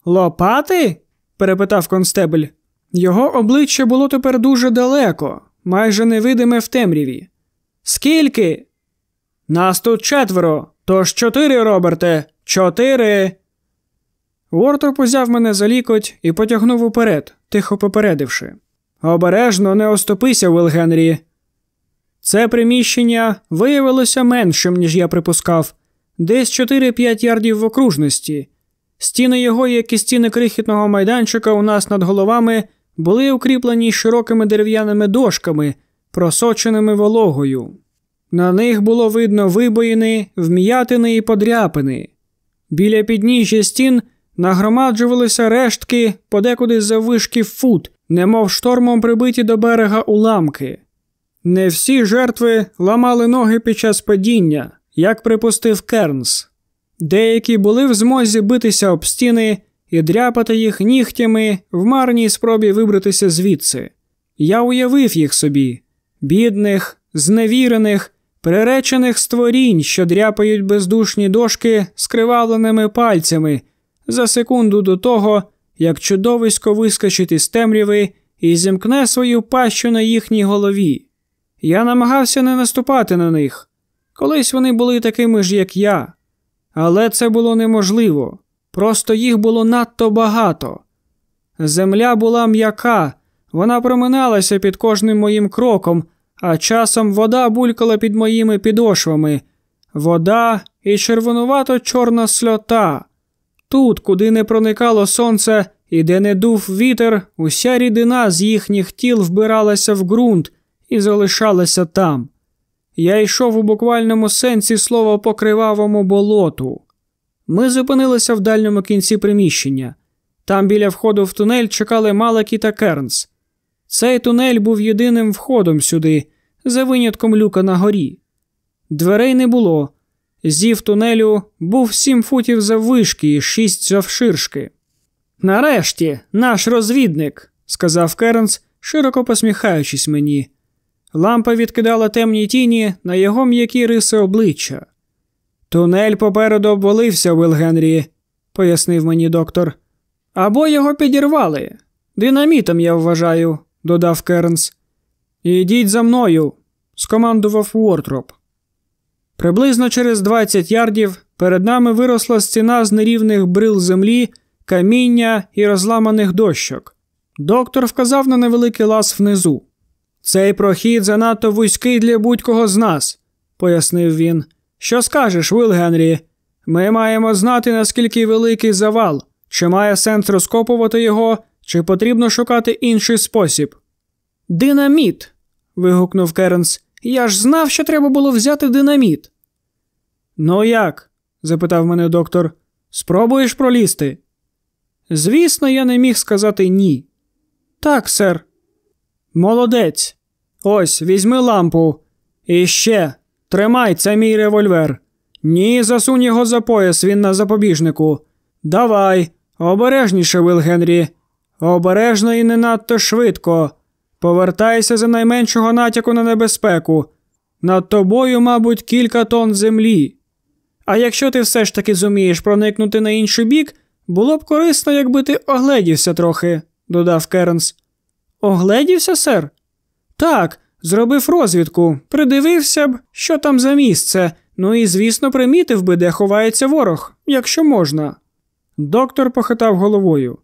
Лопати? перепитав констебель. Його обличчя було тепер дуже далеко, майже невидиме в темряві. Скільки? Нас тут четверо. Тож чотири, Роберте, чотири. Уортроп узяв мене за лікоть і потягнув уперед, тихо попередивши. Обережно не оступися, Вилгенрі. Це приміщення виявилося меншим, ніж я припускав, десь 4-5 ярдів в окружності. Стіни його, як і стіни крихітного майданчика у нас над головами, були укріплені широкими дерев'яними дошками, просоченими вологою. На них було видно вибоїни, вм'ятини і подряпини. Біля підніжжя стін нагромаджувалися рештки подекуди заввишки фут, немов штормом прибиті до берега уламки. Не всі жертви ламали ноги під час падіння, як припустив Кернс. Деякі були в змозі битися об стіни і дряпати їх нігтями в марній спробі вибратися звідси. Я уявив їх собі бідних, зневірених, приречених створінь, що дряпають бездушні дошки скривавленими пальцями за секунду до того, як чудовисько вискочить із темряви і зімкне свою пащу на їхній голові. Я намагався не наступати на них. Колись вони були такими ж, як я. Але це було неможливо, просто їх було надто багато. Земля була м'яка, вона проминалася під кожним моїм кроком, а часом вода булькала під моїми підошвами. Вода і червонувато чорна сльота. Тут, куди не проникало сонце і де не дув вітер, уся рідина з їхніх тіл вбиралася в ґрунт і залишалася там. Я йшов у буквальному сенсі слова по кривавому болоту. Ми зупинилися в дальньому кінці приміщення. Там біля входу в тунель чекали Малакі та Кернс. Цей тунель був єдиним входом сюди, за винятком люка на горі. Дверей не було. Зів тунелю був сім футів заввишки і шість завширшки. Нарешті, наш розвідник, сказав Кернс, широко посміхаючись мені. Лампа відкидала темні тіні на його м'які риси обличчя. Тунель попереду обвалився, Вил Генрі, пояснив мені доктор. Або його підірвали. Динамітом, я вважаю, додав Кернс. Ідіть за мною, скомандував Уортроп. Приблизно через 20 ярдів перед нами виросла стіна з нерівних брил землі, каміння і розламаних дощок. Доктор вказав на невеликий лаз внизу. Цей прохід занадто вузький для будь-кого з нас, пояснив він. Що скажеш, Вил Генрі? Ми маємо знати, наскільки великий завал, чи має сенс розкопувати його, чи потрібно шукати інший спосіб. Динаміт. вигукнув Кернс. Я ж знав, що треба було взяти динаміт. Ну як? запитав мене доктор. Спробуєш пролізти? Звісно, я не міг сказати ні. Так, сер. Молодець. Ось, візьми лампу. І ще тримай це мій револьвер. Ні, засунь його за пояс, він на запобіжнику. Давай, обережніше, Вил Генрі. Обережно і не надто швидко. Повертайся за найменшого натяку на небезпеку. Над тобою, мабуть, кілька тонн землі. А якщо ти все ж таки зумієш проникнути на інший бік, було б корисно, якби ти огледівся трохи, додав Кернс. Огледівся, сер? Так, зробив розвідку, придивився б, що там за місце, ну і, звісно, примітив би, де ховається ворог, якщо можна. Доктор похитав головою.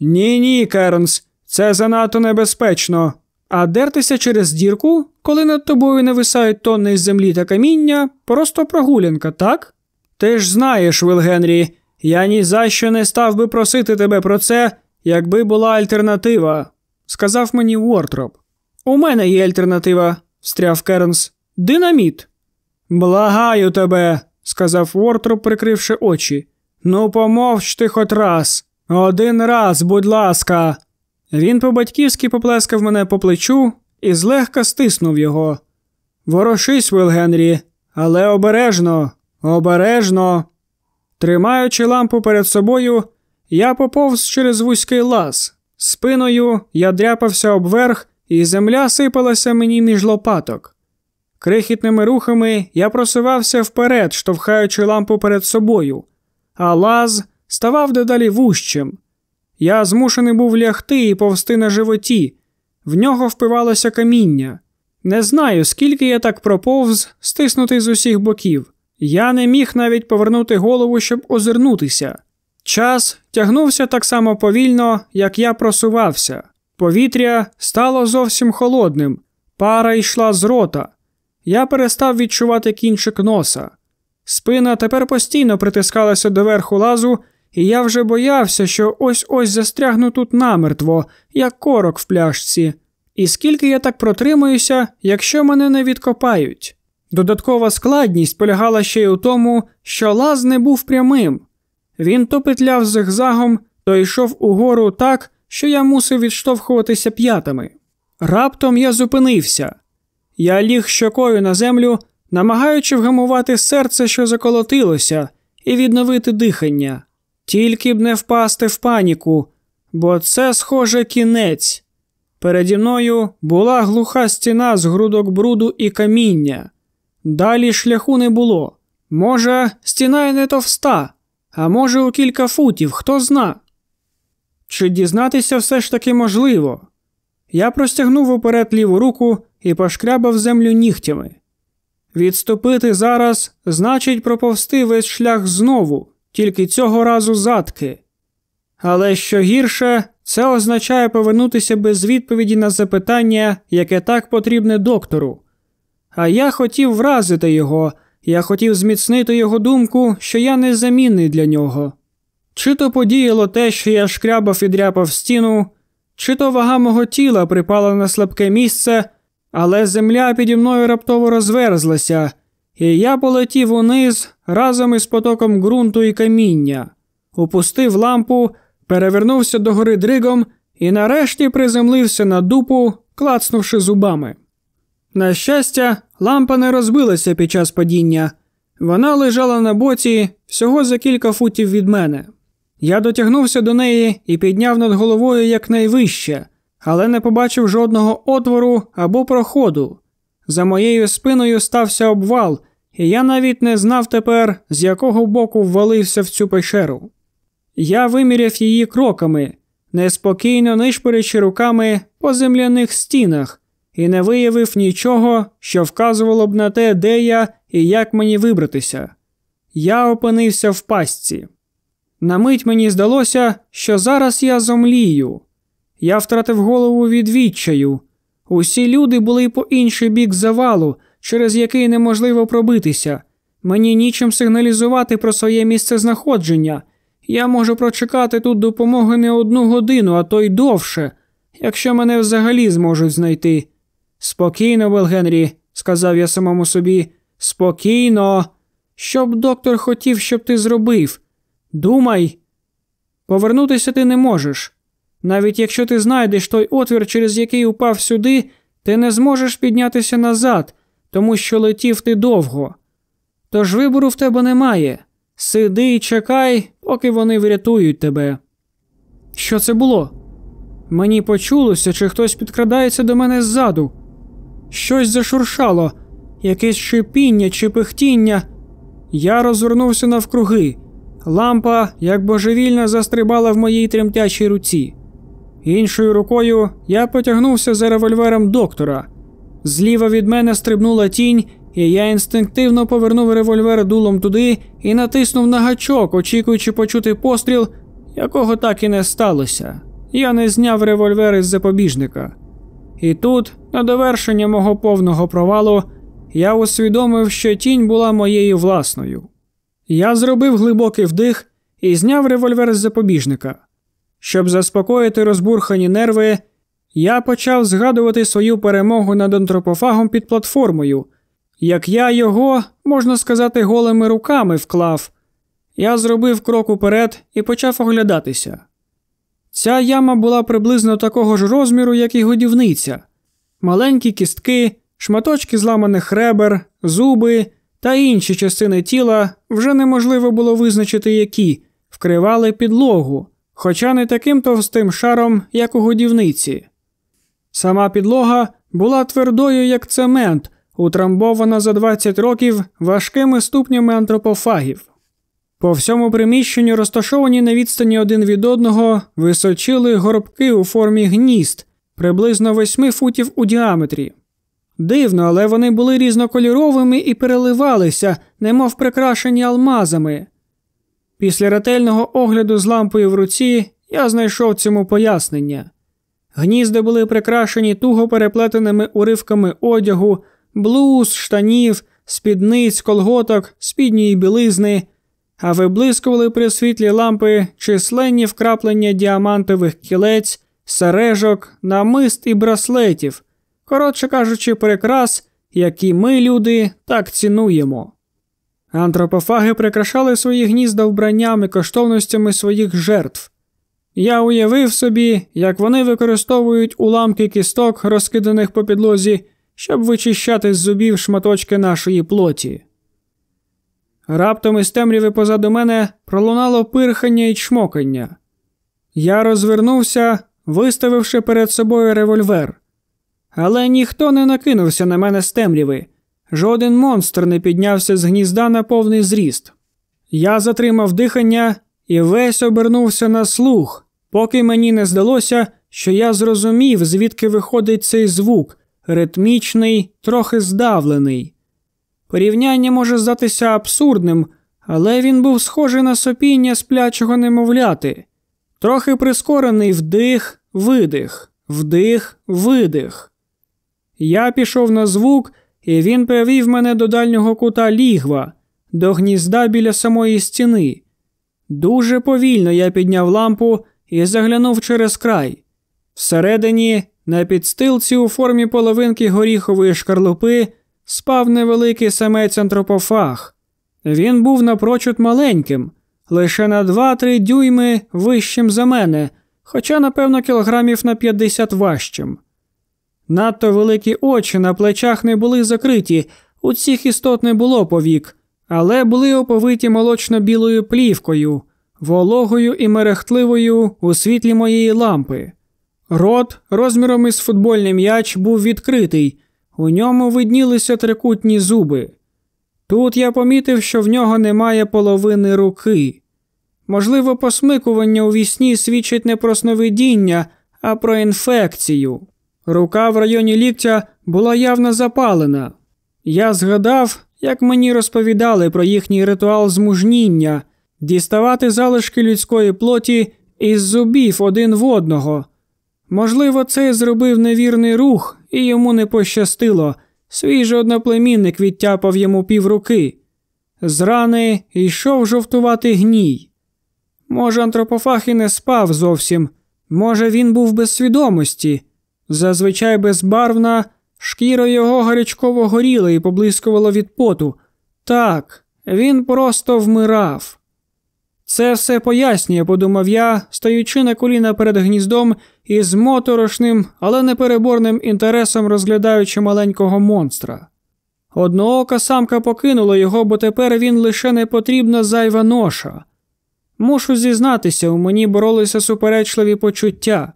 Ні, ні, Кернс, це занадто небезпечно. А дертися через дірку, коли над тобою нависають тонни з землі та каміння, просто прогулянка, так? Ти ж знаєш, Вил Генрі, я ні за що не став би просити тебе про це, якби була альтернатива, сказав мені Уортроп. У мене є альтернатива, встряв Кернс. Динаміт. Благаю тебе, сказав Уортроп, прикривши очі. Ну, помовч ти хоч раз. Один раз, будь ласка. Він по-батьківськи поплескав мене по плечу і злегка стиснув його. Ворошись, Вил Генрі, але обережно, обережно. Тримаючи лампу перед собою, я поповз через вузький лаз. Спиною я дряпався обверх, і земля сипалася мені між лопаток. Крихітними рухами я просувався вперед, штовхаючи лампу перед собою, а лаз ставав дедалі вущим. Я змушений був лягти і повсти на животі, в нього впивалося каміння. Не знаю, скільки я так проповз, стиснутий з усіх боків. Я не міг навіть повернути голову, щоб озирнутися. Час тягнувся так само повільно, як я просувався. Повітря стало зовсім холодним, пара йшла з рота. Я перестав відчувати кінчик носа. Спина тепер постійно притискалася до верху лазу, і я вже боявся, що ось ось застрягну тут намертво, як корок в пляшці. І скільки я так протримуюся, якщо мене не відкопають. Додаткова складність полягала ще й у тому, що лаз не був прямим. Він то петляв зигзагом, то йшов угору так, що я мусив відштовхуватися п'ятами. Раптом я зупинився. Я ліг щокою на землю, намагаючи вгамувати серце, що заколотилося, і відновити дихання, тільки б не впасти в паніку, бо це, схоже, кінець. Переді мною була глуха стіна з грудок бруду і каміння. Далі шляху не було. Може, стіна й не товста, а може, у кілька футів, хто зна. Чи дізнатися все ж таки можливо? Я простягнув уперед ліву руку і пошкрябав землю нігтями. Відступити зараз значить проповсти весь шлях знову, тільки цього разу задки. Але що гірше, це означає повернутися без відповіді на запитання, яке так потрібне доктору. А я хотів вразити його, я хотів зміцнити його думку, що я незамінний для нього. Чи то подіяло те, що я шкрябав і дряпав стіну, чи то вага мого тіла припала на слабке місце, але земля піді мною раптово розверзлася, і я полетів униз разом із потоком ґрунту і каміння, упустив лампу, перевернувся до гори дригом і нарешті приземлився на дупу, клацнувши зубами. На щастя, лампа не розбилася під час падіння. Вона лежала на боці всього за кілька футів від мене. Я дотягнувся до неї і підняв над головою якнайвище, але не побачив жодного отвору або проходу. За моєю спиною стався обвал, і я навіть не знав тепер, з якого боку ввалився в цю печеру. Я виміряв її кроками, неспокійно нишпорячи руками по земляних стінах, і не виявив нічого, що вказувало б на те, де я і як мені вибратися. Я опинився в пастці. На мить мені здалося, що зараз я зомлію. Я втратив голову від відчаю. Усі люди були по інший бік завалу, через який неможливо пробитися. Мені нічим сигналізувати про своє місце знаходження. Я можу прочекати тут допомоги не одну годину, а то й довше, якщо мене взагалі зможуть знайти. Спокійно, Велгенрі, сказав я самому собі, спокійно. Що б доктор хотів, щоб ти зробив? Думай, повернутися ти не можеш. Навіть якщо ти знайдеш той отвір, через який упав сюди, ти не зможеш піднятися назад, тому що летів ти довго. Тож вибору в тебе немає. Сиди і чекай, поки вони врятують тебе. Що це було? Мені почулося, чи хтось підкрадається до мене ззаду. Щось зашуршало, якесь шипіння чи пихтіння. Я розвернувся навкруги. Лампа, як божевільна, застрибала в моїй тремтячій руці. Іншою рукою я потягнувся за револьвером доктора. Зліва від мене стрибнула тінь, і я інстинктивно повернув револьвер дулом туди і натиснув на гачок, очікуючи почути постріл, якого так і не сталося. Я не зняв револьвер із запобіжника. І тут, на довершення мого повного провалу, я усвідомив, що тінь була моєю власною. Я зробив глибокий вдих і зняв револьвер з запобіжника. Щоб заспокоїти розбурхані нерви, я почав згадувати свою перемогу над антропофагом під платформою, як я його, можна сказати, голими руками вклав. Я зробив крок уперед і почав оглядатися. Ця яма була приблизно такого ж розміру, як і годівниця, маленькі кістки, шматочки зламаних ребер, зуби та інші частини тіла вже неможливо було визначити, які вкривали підлогу, хоча не таким товстим шаром, як у годівниці. Сама підлога була твердою, як цемент, утрамбована за 20 років важкими ступнями антропофагів. По всьому приміщенню, розташовані на відстані один від одного, височили горбки у формі гнізд, приблизно 8 футів у діаметрі. Дивно, але вони були різнокольоровими і переливалися, немов прикрашені алмазами. Після ретельного огляду з лампою в руці я знайшов цьому пояснення. Гнізда були прикрашені туго переплетеними уривками одягу, блуз, штанів, спідниць, колготок, спідньої білизни, а виблискували при світлі лампи численні вкраплення діамантових кілець, сережок, намист і браслетів, коротше кажучи, прикрас, які ми, люди, так цінуємо. Антропофаги прикрашали свої гнізда вбраннями коштовностями своїх жертв. Я уявив собі, як вони використовують уламки кісток, розкиданих по підлозі, щоб вичищати з зубів шматочки нашої плоті. Раптом із темряви позаду мене пролунало пирхання і чмокання. Я розвернувся, виставивши перед собою револьвер. Але ніхто не накинувся на мене з темряви. Жоден монстр не піднявся з гнізда на повний зріст. Я затримав дихання і весь обернувся на слух, поки мені не здалося, що я зрозумів, звідки виходить цей звук, ритмічний, трохи здавлений. Порівняння може здатися абсурдним, але він був схожий на сопіння сплячого немовляти, трохи прискорений вдих, видих, вдих, видих. Я пішов на звук, і він привів мене до дальнього кута лігва, до гнізда біля самої стіни. Дуже повільно я підняв лампу і заглянув через край. Всередині, на підстилці у формі половинки горіхової шкарлупи, спав невеликий самець антропофаг. Він був напрочуд маленьким, лише на 2-3 дюйми вищим за мене, хоча, напевно, кілограмів на 50 важчим. Надто великі очі на плечах не були закриті, у цих істот не було повік, але були оповиті молочно-білою плівкою, вологою і мерехтливою у світлі моєї лампи. Рот розміром із футбольний м'яч був відкритий, у ньому виднілися трикутні зуби. Тут я помітив, що в нього немає половини руки. Можливо, посмикування у вісні свідчить не про сновидіння, а про інфекцію. Рука в районі ліктя була явно запалена. Я згадав, як мені розповідали про їхній ритуал змужніння, діставати залишки людської плоті із зубів один в одного. Можливо, цей зробив невірний рух, і йому не пощастило. Свій же одноплемінник відтяпав йому півруки. З рани йшов жовтувати гній. Може, антропофаг і не спав зовсім, може, він був без свідомості. Зазвичай безбарвна, шкіра його гарячково горіла і поблискувала від поту. Так, він просто вмирав. Це все пояснює, подумав я, стоючи на коліна перед гніздом із моторошним, але непереборним інтересом розглядаючи маленького монстра. Одноока самка покинула його, бо тепер він лише не потрібна зайва ноша. Мушу зізнатися, у мені боролися суперечливі почуття.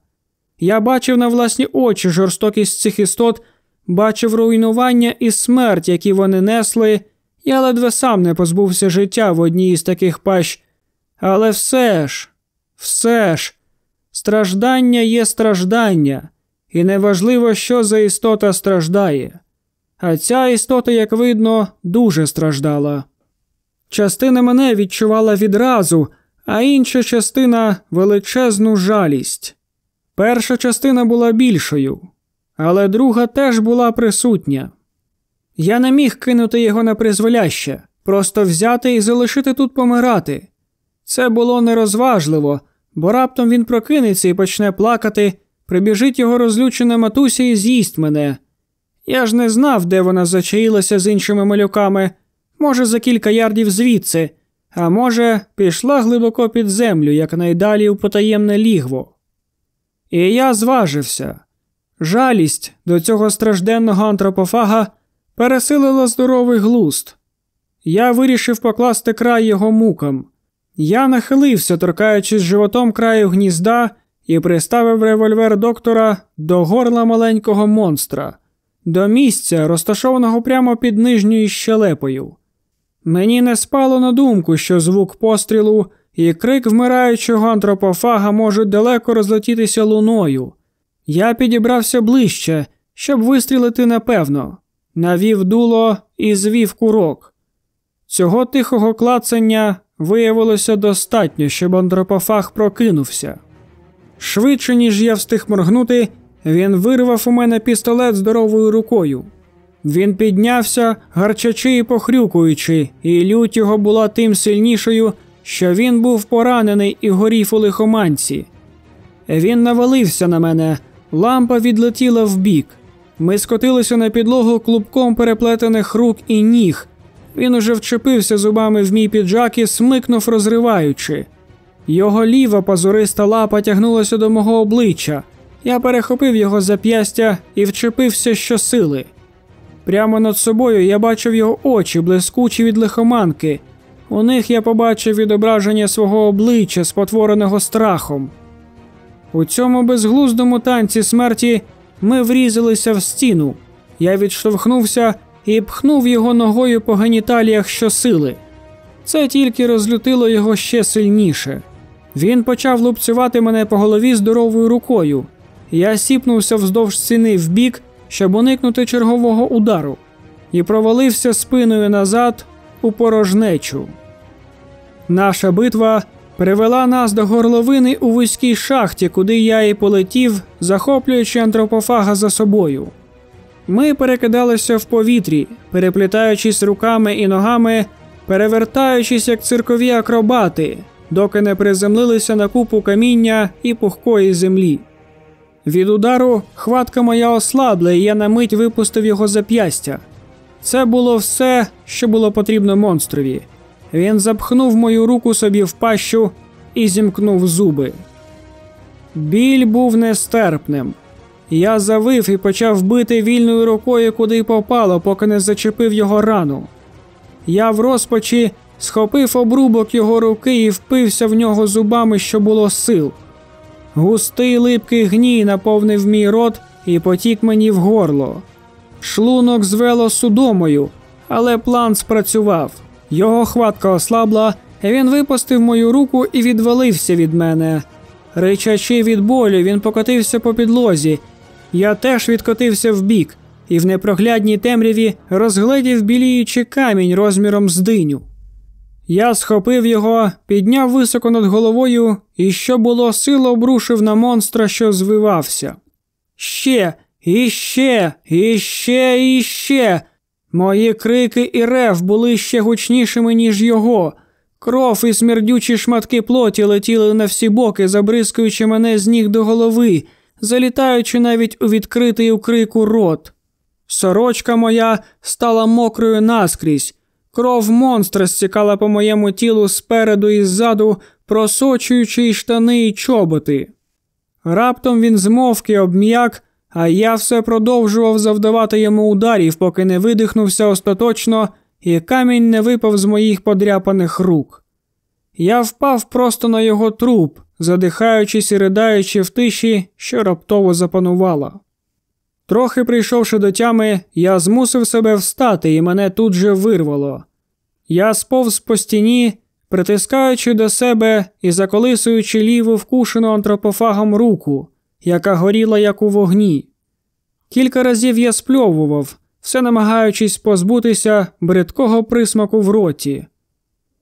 Я бачив на власні очі жорстокість цих істот, бачив руйнування і смерть, які вони несли, я ледве сам не позбувся життя в одній із таких пащ. Але все ж, все ж, страждання є страждання, і неважливо, що за істота страждає. А ця істота, як видно, дуже страждала. Частина мене відчувала відразу, а інша частина величезну жалість. Перша частина була більшою, але друга теж була присутня. Я не міг кинути його на призволяще, просто взяти і залишити тут помирати. Це було нерозважливо, бо раптом він прокинеться і почне плакати, прибіжить його розлючена матуся і з'їсть мене. Я ж не знав, де вона зачаїлася з іншими малюками, може, за кілька ярдів звідси, а може, пішла глибоко під землю, якнайдалі у потаємне лігво. І я зважився. Жалість до цього стражденного антропофага пересилила здоровий глуст. Я вирішив покласти край його мукам. Я нахилився, торкаючись животом краю гнізда, і приставив револьвер доктора до горла маленького монстра, до місця, розташованого прямо під нижньою щелепою. Мені не спало на думку, що звук пострілу і крик вмираючого антропофага можуть далеко розлетітися луною. Я підібрався ближче, щоб вистрілити напевно, навів дуло і звів курок. Цього тихого клацання виявилося достатньо, щоб антропофаг прокинувся. Швидше, ніж я встиг моргнути, він вирвав у мене пістолет здоровою рукою. Він піднявся, гарчачи і похрюкуючи, і лють його була тим сильнішою, що він був поранений і горів у лихоманці. Він навалився на мене, лампа відлетіла вбік. Ми скотилися на підлогу клубком переплетених рук і ніг. Він уже вчепився зубами в мій піджак і смикнув, розриваючи. Його ліва пазуриста лапа тягнулася до мого обличчя. Я перехопив його зап'ястя і вчепився щосили. Прямо над собою я бачив його очі, блискучі від лихоманки. У них я побачив відображення свого обличчя, спотвореного страхом. У цьому безглуздому танці смерті ми врізалися в стіну. Я відштовхнувся і пхнув його ногою по геніталіях щосили. Це тільки розлютило його ще сильніше. Він почав лупцювати мене по голові здоровою рукою. Я сіпнувся вздовж стіни вбік, щоб уникнути чергового удару, і провалився спиною назад у порожнечу. Наша битва привела нас до горловини у вузькій шахті, куди я і полетів, захоплюючи антропофага за собою. Ми перекидалися в повітрі, переплітаючись руками і ногами, перевертаючись як циркові акробати, доки не приземлилися на купу каміння і пухкої землі. Від удару хватка моя ослабла, і я на мить випустив його зап'ястя. Це було все, що було потрібно монстрові. Він запхнув мою руку собі в пащу і зімкнув зуби. Біль був нестерпним. Я завив і почав бити вільною рукою, куди попало, поки не зачепив його рану. Я в розпачі схопив обрубок його руки і впився в нього зубами, що було сил. Густий липкий гній наповнив мій рот і потік мені в горло. Шлунок звело судомою, але план спрацював. Його хватка ослабла, він випустив мою руку і відвалився від мене. Ричачи від болю, він покотився по підлозі. Я теж відкотився вбік, і в непроглядній темряві розгледів біліючий камінь розміром з диню. Я схопив його, підняв високо над головою і, що було сил, обрушив на монстра, що звивався. Ще, іще, іще, іще. Мої крики і рев були ще гучнішими, ніж його. Кров і смердючі шматки плоті летіли на всі боки, забризкуючи мене з ніг до голови, залітаючи навіть у відкритий у крику рот. Сорочка моя стала мокрою наскрізь. Кров монстра стікала по моєму тілу спереду і ззаду, просочуючи й штани й чоботи. Раптом він змовк і обм'як, а я все продовжував завдавати йому ударів, поки не видихнувся остаточно, і камінь не випав з моїх подряпаних рук. Я впав просто на його труп, задихаючись і riдаючи в тиші, що раптово запанувала. Трохи прийшовши до тями, я змусив себе встати, і мене тут же вирвало. Я сповз по стіні, притискаючи до себе і заколисуючи ліву вкушену антропофагом руку, яка горіла як у вогні. Кілька разів я спльовував, все намагаючись позбутися бридкого присмаку в роті.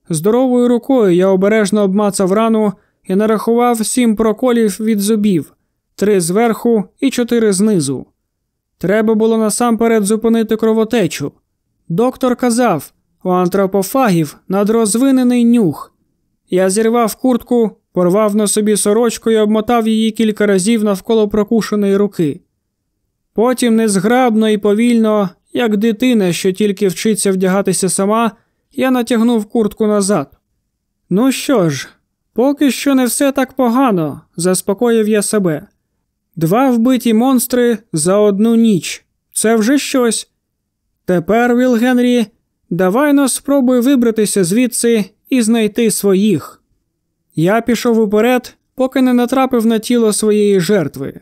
Здоровою рукою я обережно обмацав рану і нарахував сім проколів від зубів, три зверху і чотири знизу. Треба було насамперед зупинити кровотечу. Доктор казав у антропофагів надрозвинений нюх. Я зірвав куртку порвав на собі сорочку і обмотав її кілька разів навколо прокушеної руки. Потім незграбно і повільно, як дитина, що тільки вчиться вдягатися сама, я натягнув куртку назад. Ну що ж, поки що не все так погано, заспокоїв я себе. Два вбиті монстри за одну ніч. Це вже щось. Тепер, Віл Генрі, давай но спробуй вибратися звідси і знайти своїх. Я пішов уперед, поки не натрапив на тіло своєї жертви.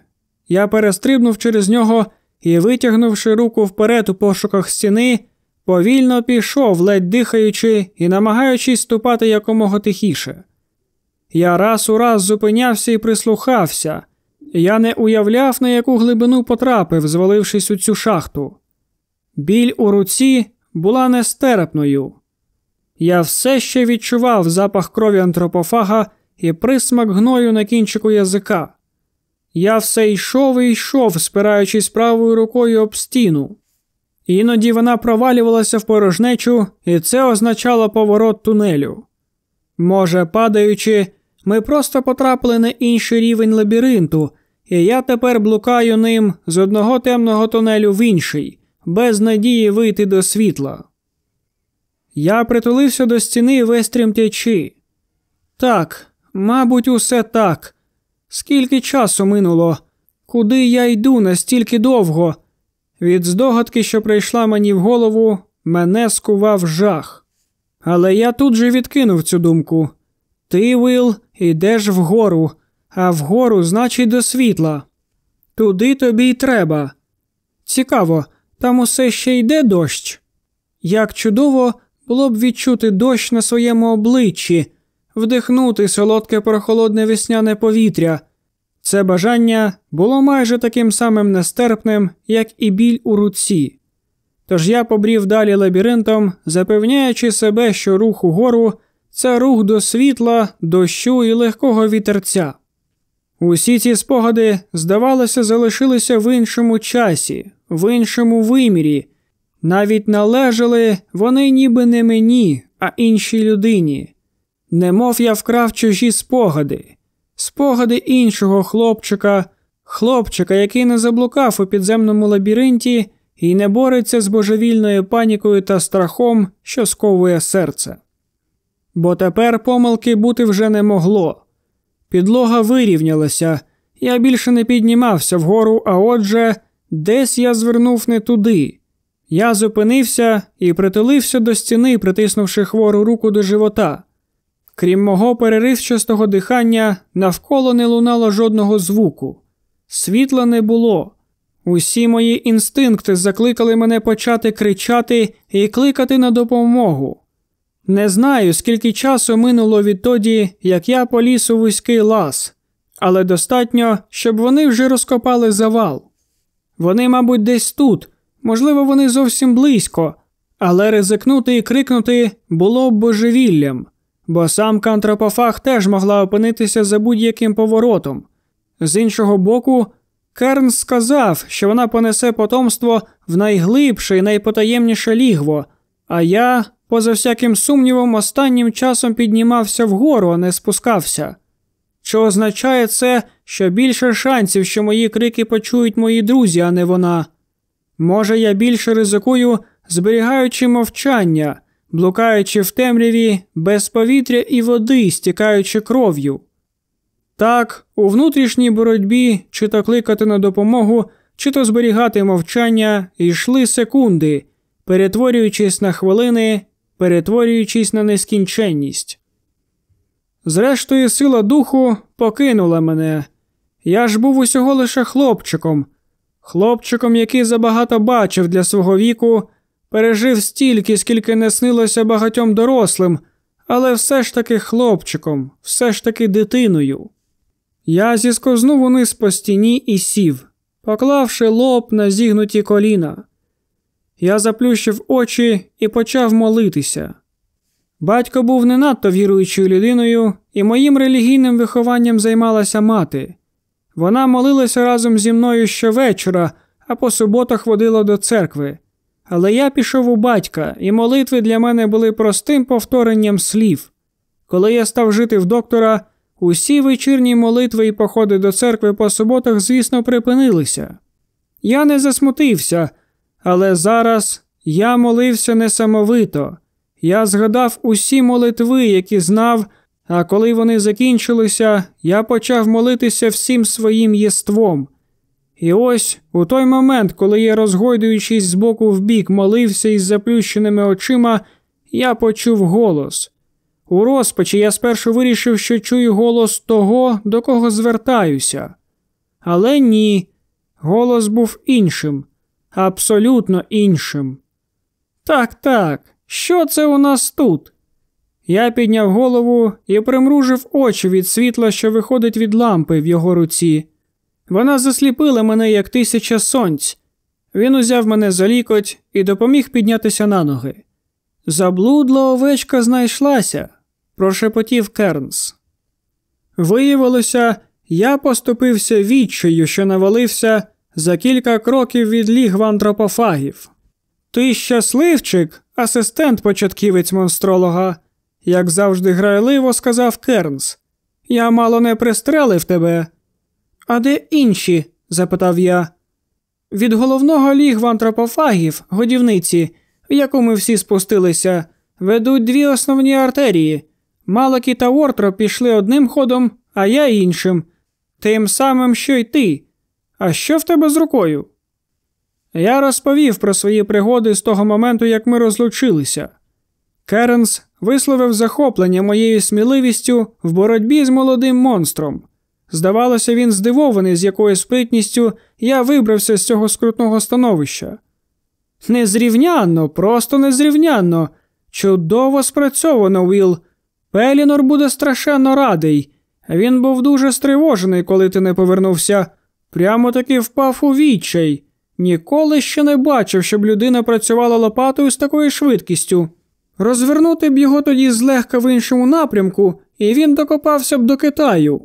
Я перестрибнув через нього і, витягнувши руку вперед у пошуках стіни, повільно пішов, ледь дихаючи і намагаючись ступати якомога тихіше. Я раз у раз зупинявся і прислухався. Я не уявляв, на яку глибину потрапив, звалившись у цю шахту. Біль у руці була нестерпною. Я все ще відчував запах крові антропофага і присмак гною на кінчику язика. Я все йшов і йшов, спираючись правою рукою об стіну. Іноді вона провалювалася в порожнечу, і це означало поворот тунелю. Може, падаючи, ми просто потрапили на інший рівень лабіринту, і я тепер блукаю ним з одного темного тунелю в інший, без надії вийти до світла. Я притулився до стіни весь тремтячи. Так, мабуть, усе так. Скільки часу минуло? Куди я йду настільки довго? Від здогадки, що прийшла мені в голову, мене скував жах. Але я тут же відкинув цю думку. Ти, Вил, йдеш вгору, а вгору, значить, до світла. Туди тобі й треба. Цікаво, там усе ще йде дощ. Як чудово було б відчути дощ на своєму обличчі, вдихнути солодке прохолодне весняне повітря. Це бажання було майже таким самим нестерпним, як і біль у руці. Тож я побрів далі лабіринтом, запевняючи себе, що рух угору це рух до світла, дощу і легкого вітерця. Усі ці спогади, здавалося, залишилися в іншому часі, в іншому вимірі, навіть належали вони ніби не мені, а іншій людині. Немов я вкрав чужі спогади, спогади іншого хлопчика, хлопчика, який не заблукав у підземному лабіринті і не бореться з божевільною панікою та страхом, що сковує серце. Бо тепер помилки бути вже не могло. Підлога вирівнялася, я більше не піднімався вгору, а отже, десь я звернув не туди. Я зупинився і притулився до стіни, притиснувши хвору руку до живота. Крім мого переривчастого дихання, навколо не лунало жодного звуку. Світла не було. Усі мої інстинкти закликали мене почати кричати і кликати на допомогу. Не знаю, скільки часу минуло відтоді, як я поліз у вузький лаз, але достатньо, щоб вони вже розкопали завал. Вони, мабуть, десь тут, можливо, вони зовсім близько, але ризикнути і крикнути було б божевіллям, бо сам кантропофаг теж могла опинитися за будь-яким поворотом. З іншого боку, Керн сказав, що вона понесе потомство в найглибше і найпотаємніше лігво, а я поза всяким сумнівом, останнім часом піднімався вгору, а не спускався. Що означає це, що більше шансів, що мої крики почують мої друзі, а не вона. Може, я більше ризикую, зберігаючи мовчання, блукаючи в темряві без повітря і води, стікаючи кров'ю. Так, у внутрішній боротьбі чи то кликати на допомогу, чи то зберігати мовчання, йшли секунди, перетворюючись на хвилини, перетворюючись на нескінченність. Зрештою, сила духу покинула мене. Я ж був усього лише хлопчиком, хлопчиком, який забагато бачив для свого віку, пережив стільки, скільки не снилося багатьом дорослим, але все ж таки хлопчиком, все ж таки дитиною. Я зісковзнув униз по стіні і сів, поклавши лоб на зігнуті коліна. Я заплющив очі і почав молитися. Батько був не надто віруючою людиною, і моїм релігійним вихованням займалася мати. Вона молилася разом зі мною щовечора, а по суботах водила до церкви. Але я пішов у батька, і молитви для мене були простим повторенням слів. Коли я став жити в доктора, Усі вечірні молитви і походи до церкви по суботах, звісно, припинилися. Я не засмутився, але зараз я молився несамовито. Я згадав усі молитви, які знав, а коли вони закінчилися, я почав молитися всім своїм єством. І ось у той момент, коли я, розгойдуючись з боку в бік, молився із заплющеними очима, я почув голос. У розпачі я спершу вирішив, що чую голос того, до кого звертаюся. Але ні, голос був іншим, абсолютно іншим. Так, так, що це у нас тут? Я підняв голову і примружив очі від світла, що виходить від лампи в його руці. Вона засліпила мене, як тисяча сонць. Він узяв мене за лікоть і допоміг піднятися на ноги. Заблудла овечка знайшлася, прошепотів Кернс. Виявилося, я поступився відчаю, що навалився за кілька кроків від лігва антропофагів. Ти щасливчик, асистент початківець монстролога, як завжди грайливо сказав Кернс. Я мало не пристрелив тебе. А де інші? запитав я. Від головного лігва антропофагів, годівниці, в яку ми всі спустилися, ведуть дві основні артерії. Малакі та Ортро пішли одним ходом, а я іншим. Тим самим, що й ти. А що в тебе з рукою? Я розповів про свої пригоди з того моменту, як ми розлучилися. Керенс висловив захоплення моєю сміливістю в боротьбі з молодим монстром. Здавалося, він здивований, з якою спритністю я вибрався з цього скрутного становища. Незрівнянно, просто незрівнянно. Чудово спрацьовано, Уіл. Пелінор буде страшенно радий. Він був дуже стривожений, коли ти не повернувся. Прямо таки впав у відчай. Ніколи ще не бачив, щоб людина працювала лопатою з такою швидкістю. Розвернути б його тоді злегка в іншому напрямку, і він докопався б до Китаю.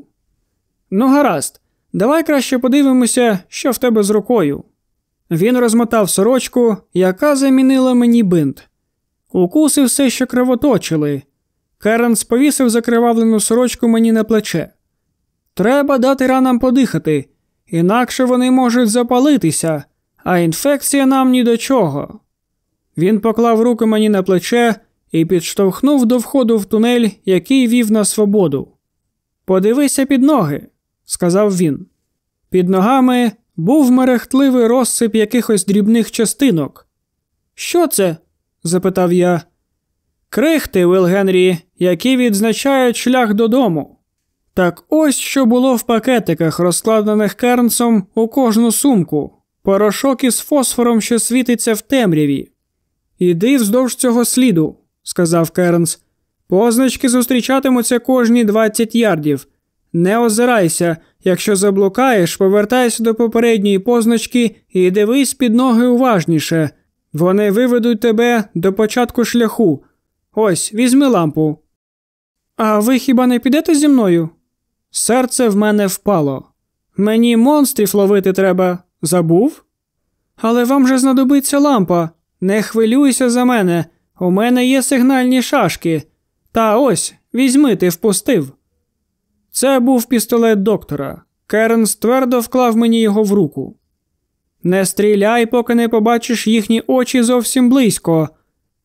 Ну, гаразд, давай краще подивимося, що в тебе з рукою. Він розмотав сорочку, яка замінила мені бинт. Укуси все ще кривоточили. Керенс повісив закривавлену сорочку мені на плече. Треба дати ранам подихати, інакше вони можуть запалитися, а інфекція нам ні до чого. Він поклав руки мені на плече і підштовхнув до входу в тунель, який вів на свободу. Подивися під ноги, сказав він. Під ногами був мерехтливий розсип якихось дрібних частинок. Що це? запитав я. Крихти, Вил Генрі, які відзначають шлях додому. Так ось що було в пакетиках, розкладених кернсом у кожну сумку, порошок із фосфором, що світиться в темряві. Іди вздовж цього сліду, сказав Кернс. Позначки зустрічатимуться кожні 20 ярдів. Не озирайся, якщо заблукаєш, повертайся до попередньої позначки і дивись під ноги уважніше. Вони виведуть тебе до початку шляху. Ось, візьми лампу. А ви хіба не підете зі мною? Серце в мене впало. Мені монстрів ловити треба. Забув? Але вам же знадобиться лампа. Не хвилюйся за мене. У мене є сигнальні шашки. Та ось, візьми, ти впустив. Це був пістолет доктора. Кернс твердо вклав мені його в руку. Не стріляй, поки не побачиш їхні очі зовсім близько.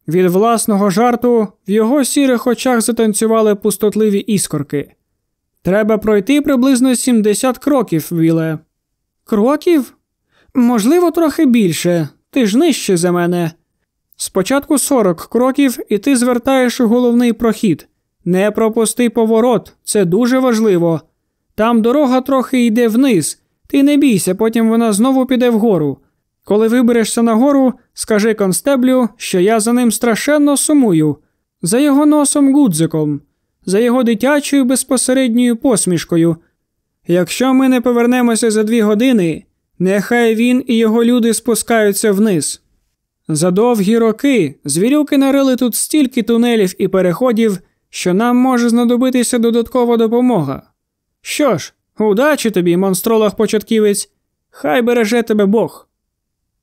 Від власного жарту в його сірих очах затанцювали пустотливі іскорки. Треба пройти приблизно 70 кроків, Віле. Кроків? Можливо, трохи більше. Ти ж нижче за мене. Спочатку 40 кроків, і ти звертаєш у головний прохід. Не пропусти поворот, це дуже важливо. Там дорога трохи йде вниз. Ти не бійся, потім вона знову піде вгору. Коли виберешся нагору, скажи констеблю, що я за ним страшенно сумую, за його носом гудзиком, за його дитячою безпосередньою посмішкою. Якщо ми не повернемося за дві години, нехай він і його люди спускаються вниз. За довгі роки звірюки нарили тут стільки тунелів і переходів, що нам може знадобитися додаткова допомога. Що ж, удачі тобі, монстролог початківець, хай береже тебе Бог.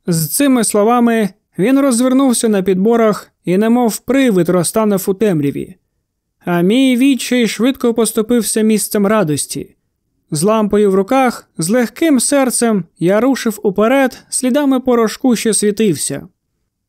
З цими словами він розвернувся на підборах і, немов привид, розтанув у темряві. А мій відчай швидко поступився місцем радості. З лампою в руках, з легким серцем я рушив уперед слідами порошку, що світився.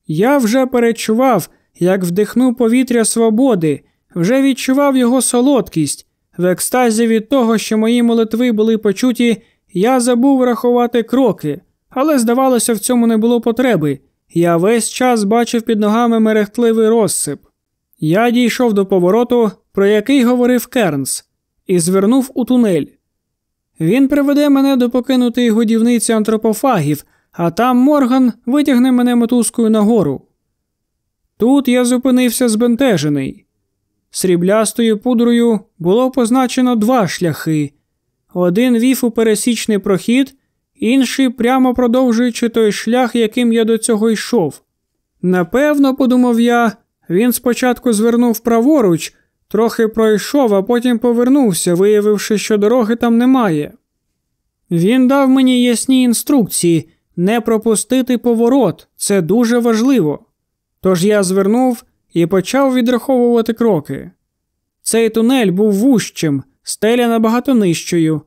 Я вже перечував, як вдихну повітря свободи, вже відчував його солодкість. В екстазі від того, що мої молитви були почуті, я забув рахувати кроки, але, здавалося, в цьому не було потреби. Я весь час бачив під ногами мерехтливий розсип. Я дійшов до повороту, про який говорив Кернс, і звернув у тунель. Він приведе мене до покинутої годівниці антропофагів, а там Морган витягне мене мотузкою нагору. Тут я зупинився збентежений. Сріблястою пудрою було позначено два шляхи. Один вів у пересічний прохід, інший прямо продовжуючи той шлях, яким я до цього йшов. Напевно, подумав я, він спочатку звернув праворуч, трохи пройшов, а потім повернувся, виявивши, що дороги там немає. Він дав мені ясні інструкції не пропустити поворот, це дуже важливо. Тож я звернув і почав відраховувати кроки. Цей тунель був вущим, стеля набагато нижчою.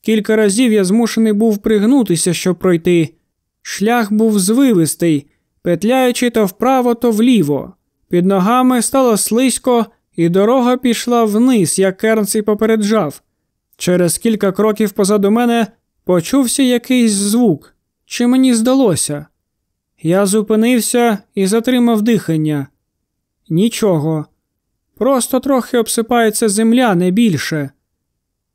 Кілька разів я змушений був пригнутися, щоб пройти. Шлях був звивистий, петляючи то вправо, то вліво. Під ногами стало слизько, і дорога пішла вниз, як Кернс і попереджав. Через кілька кроків позаду мене почувся якийсь звук. Чи мені здалося? Я зупинився і затримав дихання. Нічого. Просто трохи обсипається земля, не більше.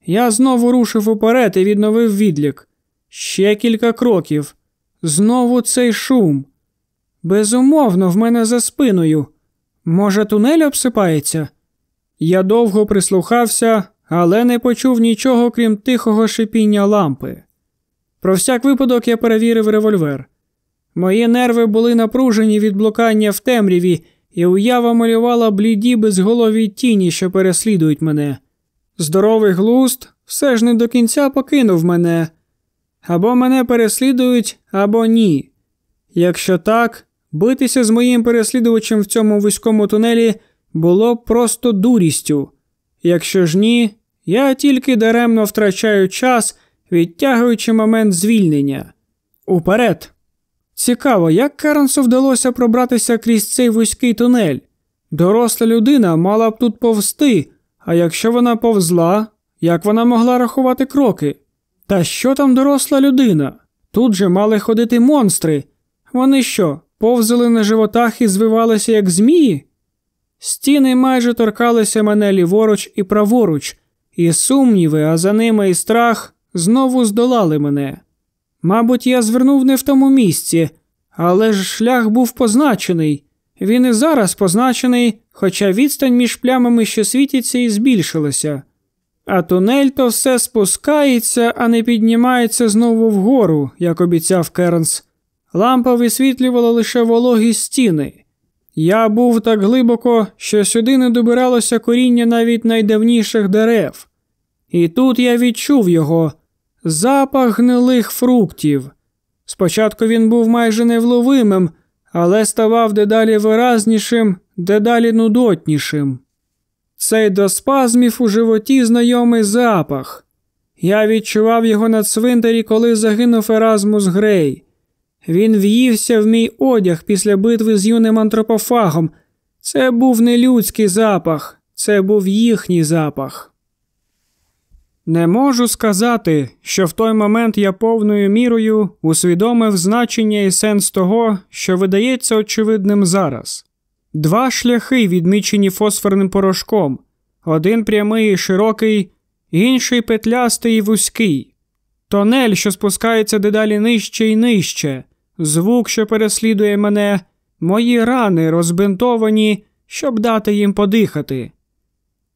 Я знову рушив уперед і відновив відлік. Ще кілька кроків. Знову цей шум. Безумовно, в мене за спиною. Може, тунель обсипається? Я довго прислухався, але не почув нічого, крім тихого шипіння лампи. Про всяк випадок я перевірив револьвер. Мої нерви були напружені від блукання в темряві, і уява малювала бліді безголові тіні, що переслідують мене. Здоровий глуст все ж не до кінця покинув мене. Або мене переслідують, або ні. Якщо так, битися з моїм переслідувачем в цьому вузькому тунелі було просто дурістю. Якщо ж ні, я тільки даремно втрачаю час, відтягуючи момент звільнення. Уперед! Цікаво, як Кернсу вдалося пробратися крізь цей вузький тунель. Доросла людина мала б тут повсти, а якщо вона повзла, як вона могла рахувати кроки? Та що там доросла людина? Тут же мали ходити монстри. Вони що, повзали на животах і звивалися, як змії? Стіни майже торкалися мене ліворуч і праворуч, і сумніви, а за ними і страх знову здолали мене. Мабуть, я звернув не в тому місці, але ж шлях був позначений. Він і зараз позначений, хоча відстань між плямами, що світяться, і збільшилася. А тунель то все спускається, а не піднімається знову вгору, як обіцяв Кернс. Лампа висвітлювала лише вологі стіни. Я був так глибоко, що сюди не добиралося коріння навіть найдавніших дерев. І тут я відчув його запах гнилих фруктів. Спочатку він був майже невловимим, але ставав дедалі виразнішим, дедалі нудотнішим. Цей до спазмів у животі знайомий запах. Я відчував його на цвинтарі, коли загинув Еразмус Грей. Він в'ївся в мій одяг після битви з юним антропофагом. Це був не людський запах, це був їхній запах. Не можу сказати, що в той момент я повною мірою усвідомив значення і сенс того, що видається очевидним зараз. Два шляхи, відмічені фосфорним порошком, один прямий і широкий, інший петлястий і вузький, тонель, що спускається дедалі нижче і нижче, звук, що переслідує мене, мої рани розбинтовані, щоб дати їм подихати.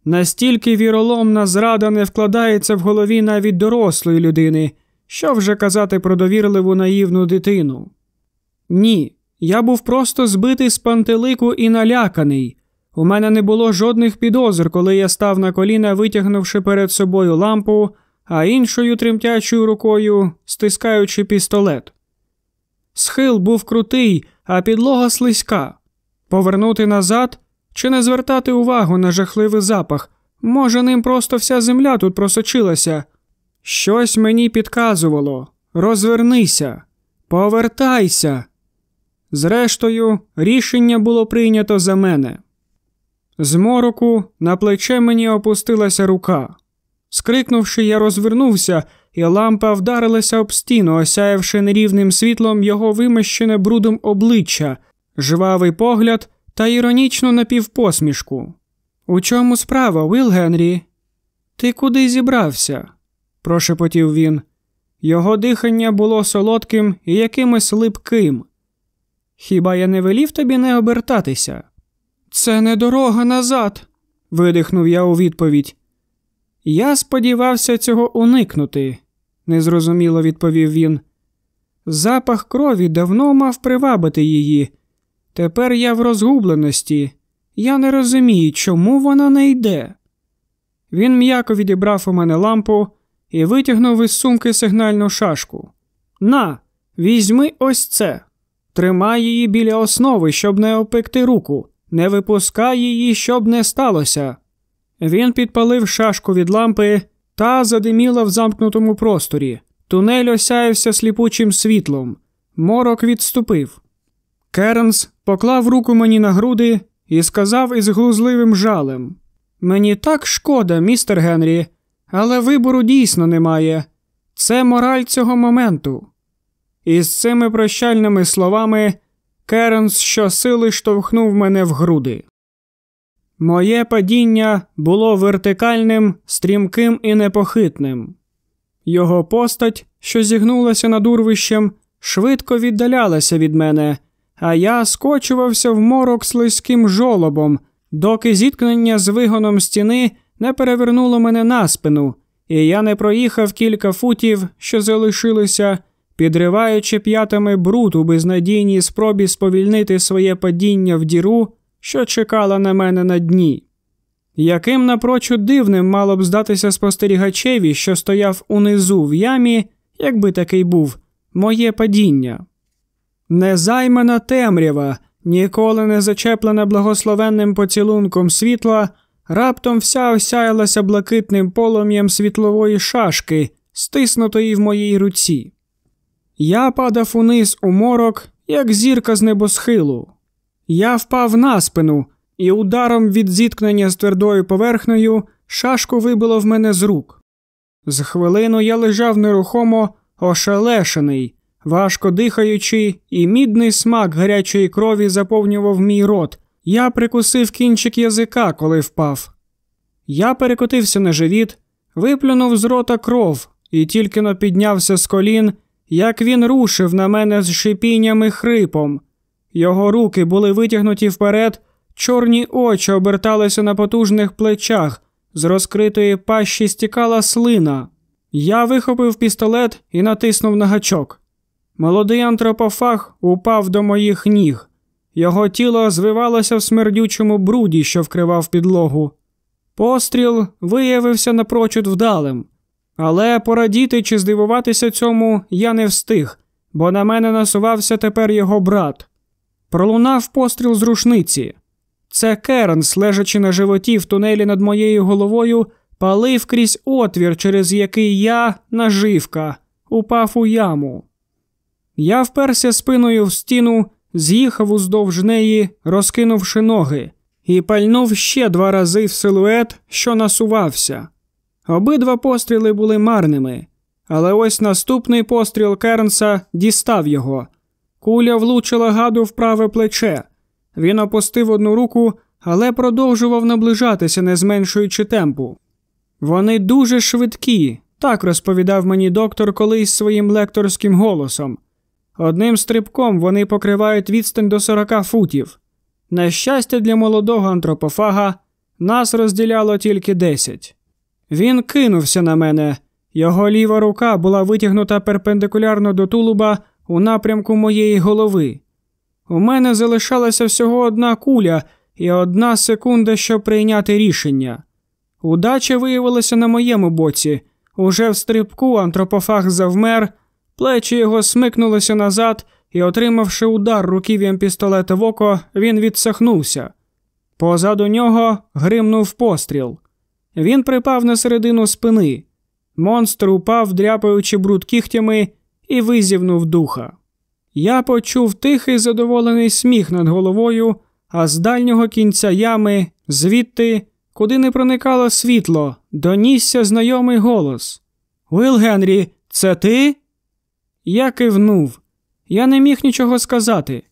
Настільки віроломна зрада не вкладається в голові навіть дорослої людини, що вже казати про довірливу наївну дитину. Ні, я був просто збитий з пантелику і наляканий. У мене не було жодних підозр, коли я став на коліна, витягнувши перед собою лампу, а іншою тремтячою рукою стискаючи пістолет. Схил був крутий, а підлога слизька. Повернути назад Чи не звертати увагу на жахливий запах? Може, ним просто вся земля тут просочилася? Щось мені підказувало розвернися, повертайся. Зрештою, рішення було прийнято за мене. З мороку на плече мені опустилася рука. Скрикнувши, я розвернувся, і лампа вдарилася об стіну, осяявши нерівним світлом його вимощене брудом обличчя, жвавий погляд та іронічну напівпосмішку. У чому справа, Уіл Генрі? Ти куди зібрався? прошепотів він. Його дихання було солодким і якимось липким. Хіба я не велів тобі не обертатися? Це не дорога назад, видихнув я у відповідь. Я сподівався цього уникнути, незрозуміло відповів він. Запах крові давно мав привабити її. Тепер я в розгубленості. Я не розумію, чому вона не йде. Він м'яко відібрав у мене лампу і витягнув із сумки сигнальну шашку. На, візьми ось це. Тримай її біля основи, щоб не опекти руку, не випускай її, щоб не сталося. Він підпалив шашку від лампи та задиміла в замкнутому просторі. Тунель осяявся сліпучим світлом. Морок відступив. Кернс поклав руку мені на груди і сказав із глузливим жалем: Мені так шкода, містер Генрі, але вибору дійсно немає. Це мораль цього моменту. І з цими прощальними словами Керенс щосили штовхнув мене в груди. Моє падіння було вертикальним, стрімким і непохитним. Його постать, що зігнулася над урвищем, швидко віддалялася від мене, а я скочувався в морок слизьким жолобом, доки зіткнення з вигоном стіни не перевернуло мене на спину, і я не проїхав кілька футів, що залишилися, підриваючи п'ятами бруд у безнадійній спробі сповільнити своє падіння в діру, що чекала на мене на дні. Яким напрочуд дивним мало б здатися спостерігачеві, що стояв унизу в ямі, якби такий був, моє падіння. Незаймана темрява, ніколи не зачеплена благословенним поцілунком світла, раптом вся осяялася блакитним полум'ям світлової шашки, стиснутої в моїй руці. Я падав униз у морок, як зірка з небосхилу. Я впав на спину, і ударом від зіткнення з твердою поверхнею шашку вибило в мене з рук. З хвилину я лежав нерухомо, ошелешений, важко дихаючи, і мідний смак гарячої крові заповнював мій рот. Я прикусив кінчик язика, коли впав. Я перекотився на живіт, виплюнув з рота кров і тільки но піднявся з колін, як він рушив на мене з шипінням і хрипом. Його руки були витягнуті вперед, чорні очі оберталися на потужних плечах, з розкритої пащі стікала слина. Я вихопив пістолет і натиснув на гачок. Молодий антропофаг упав до моїх ніг. Його тіло звивалося в смердючому бруді, що вкривав підлогу. Постріл виявився напрочуд вдалим, але порадіти чи здивуватися цьому я не встиг, бо на мене насувався тепер його брат. Пролунав постріл з рушниці. Це Кернс, лежачи на животі в тунелі над моєю головою, палив крізь отвір, через який я, наживка, упав у яму. Я вперся спиною в стіну, з'їхав уздовж неї, розкинувши ноги, і пальнув ще два рази в силует, що насувався. Обидва постріли були марними, але ось наступний постріл Кернса дістав його. Куля влучила гаду в праве плече. Він опустив одну руку, але продовжував наближатися, не зменшуючи темпу. Вони дуже швидкі, так розповідав мені доктор колись своїм лекторським голосом. Одним стрибком вони покривають відстань до 40 футів. На щастя, для молодого антропофага нас розділяло тільки 10. Він кинувся на мене. Його ліва рука була витягнута перпендикулярно до тулуба у напрямку моєї голови. У мене залишалася всього одна куля і одна секунда, щоб прийняти рішення. Удача виявилася на моєму боці. Уже в стрибку антропофаг завмер, плечі його смикнулися назад, і, отримавши удар руків'ям пістолета в око, він відсахнувся. Позаду нього гримнув постріл. Він припав на середину спини. Монстр упав, дряпаючи бруд кігтями, і визівнув духа. Я почув тихий задоволений сміх над головою, а з дальнього кінця ями, звідти, куди не проникало світло, донісся знайомий голос. Уил Генрі, це ти? Я кивнув. Я не міг нічого сказати.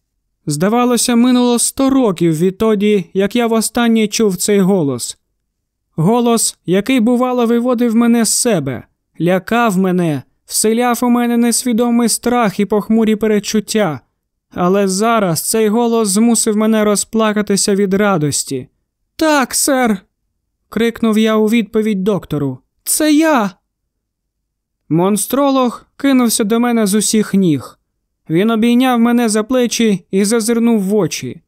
Здавалося, минуло сто років відтоді, як я востаннє чув цей голос. Голос, який, бувало, виводив мене з себе, лякав мене, вселяв у мене несвідомий страх і похмурі перечуття. Але зараз цей голос змусив мене розплакатися від радості. Так, сер. крикнув я у відповідь доктору. Це я. Монстролог кинувся до мене з усіх ніг. Він обійняв мене за плечі і зазирнув в очі.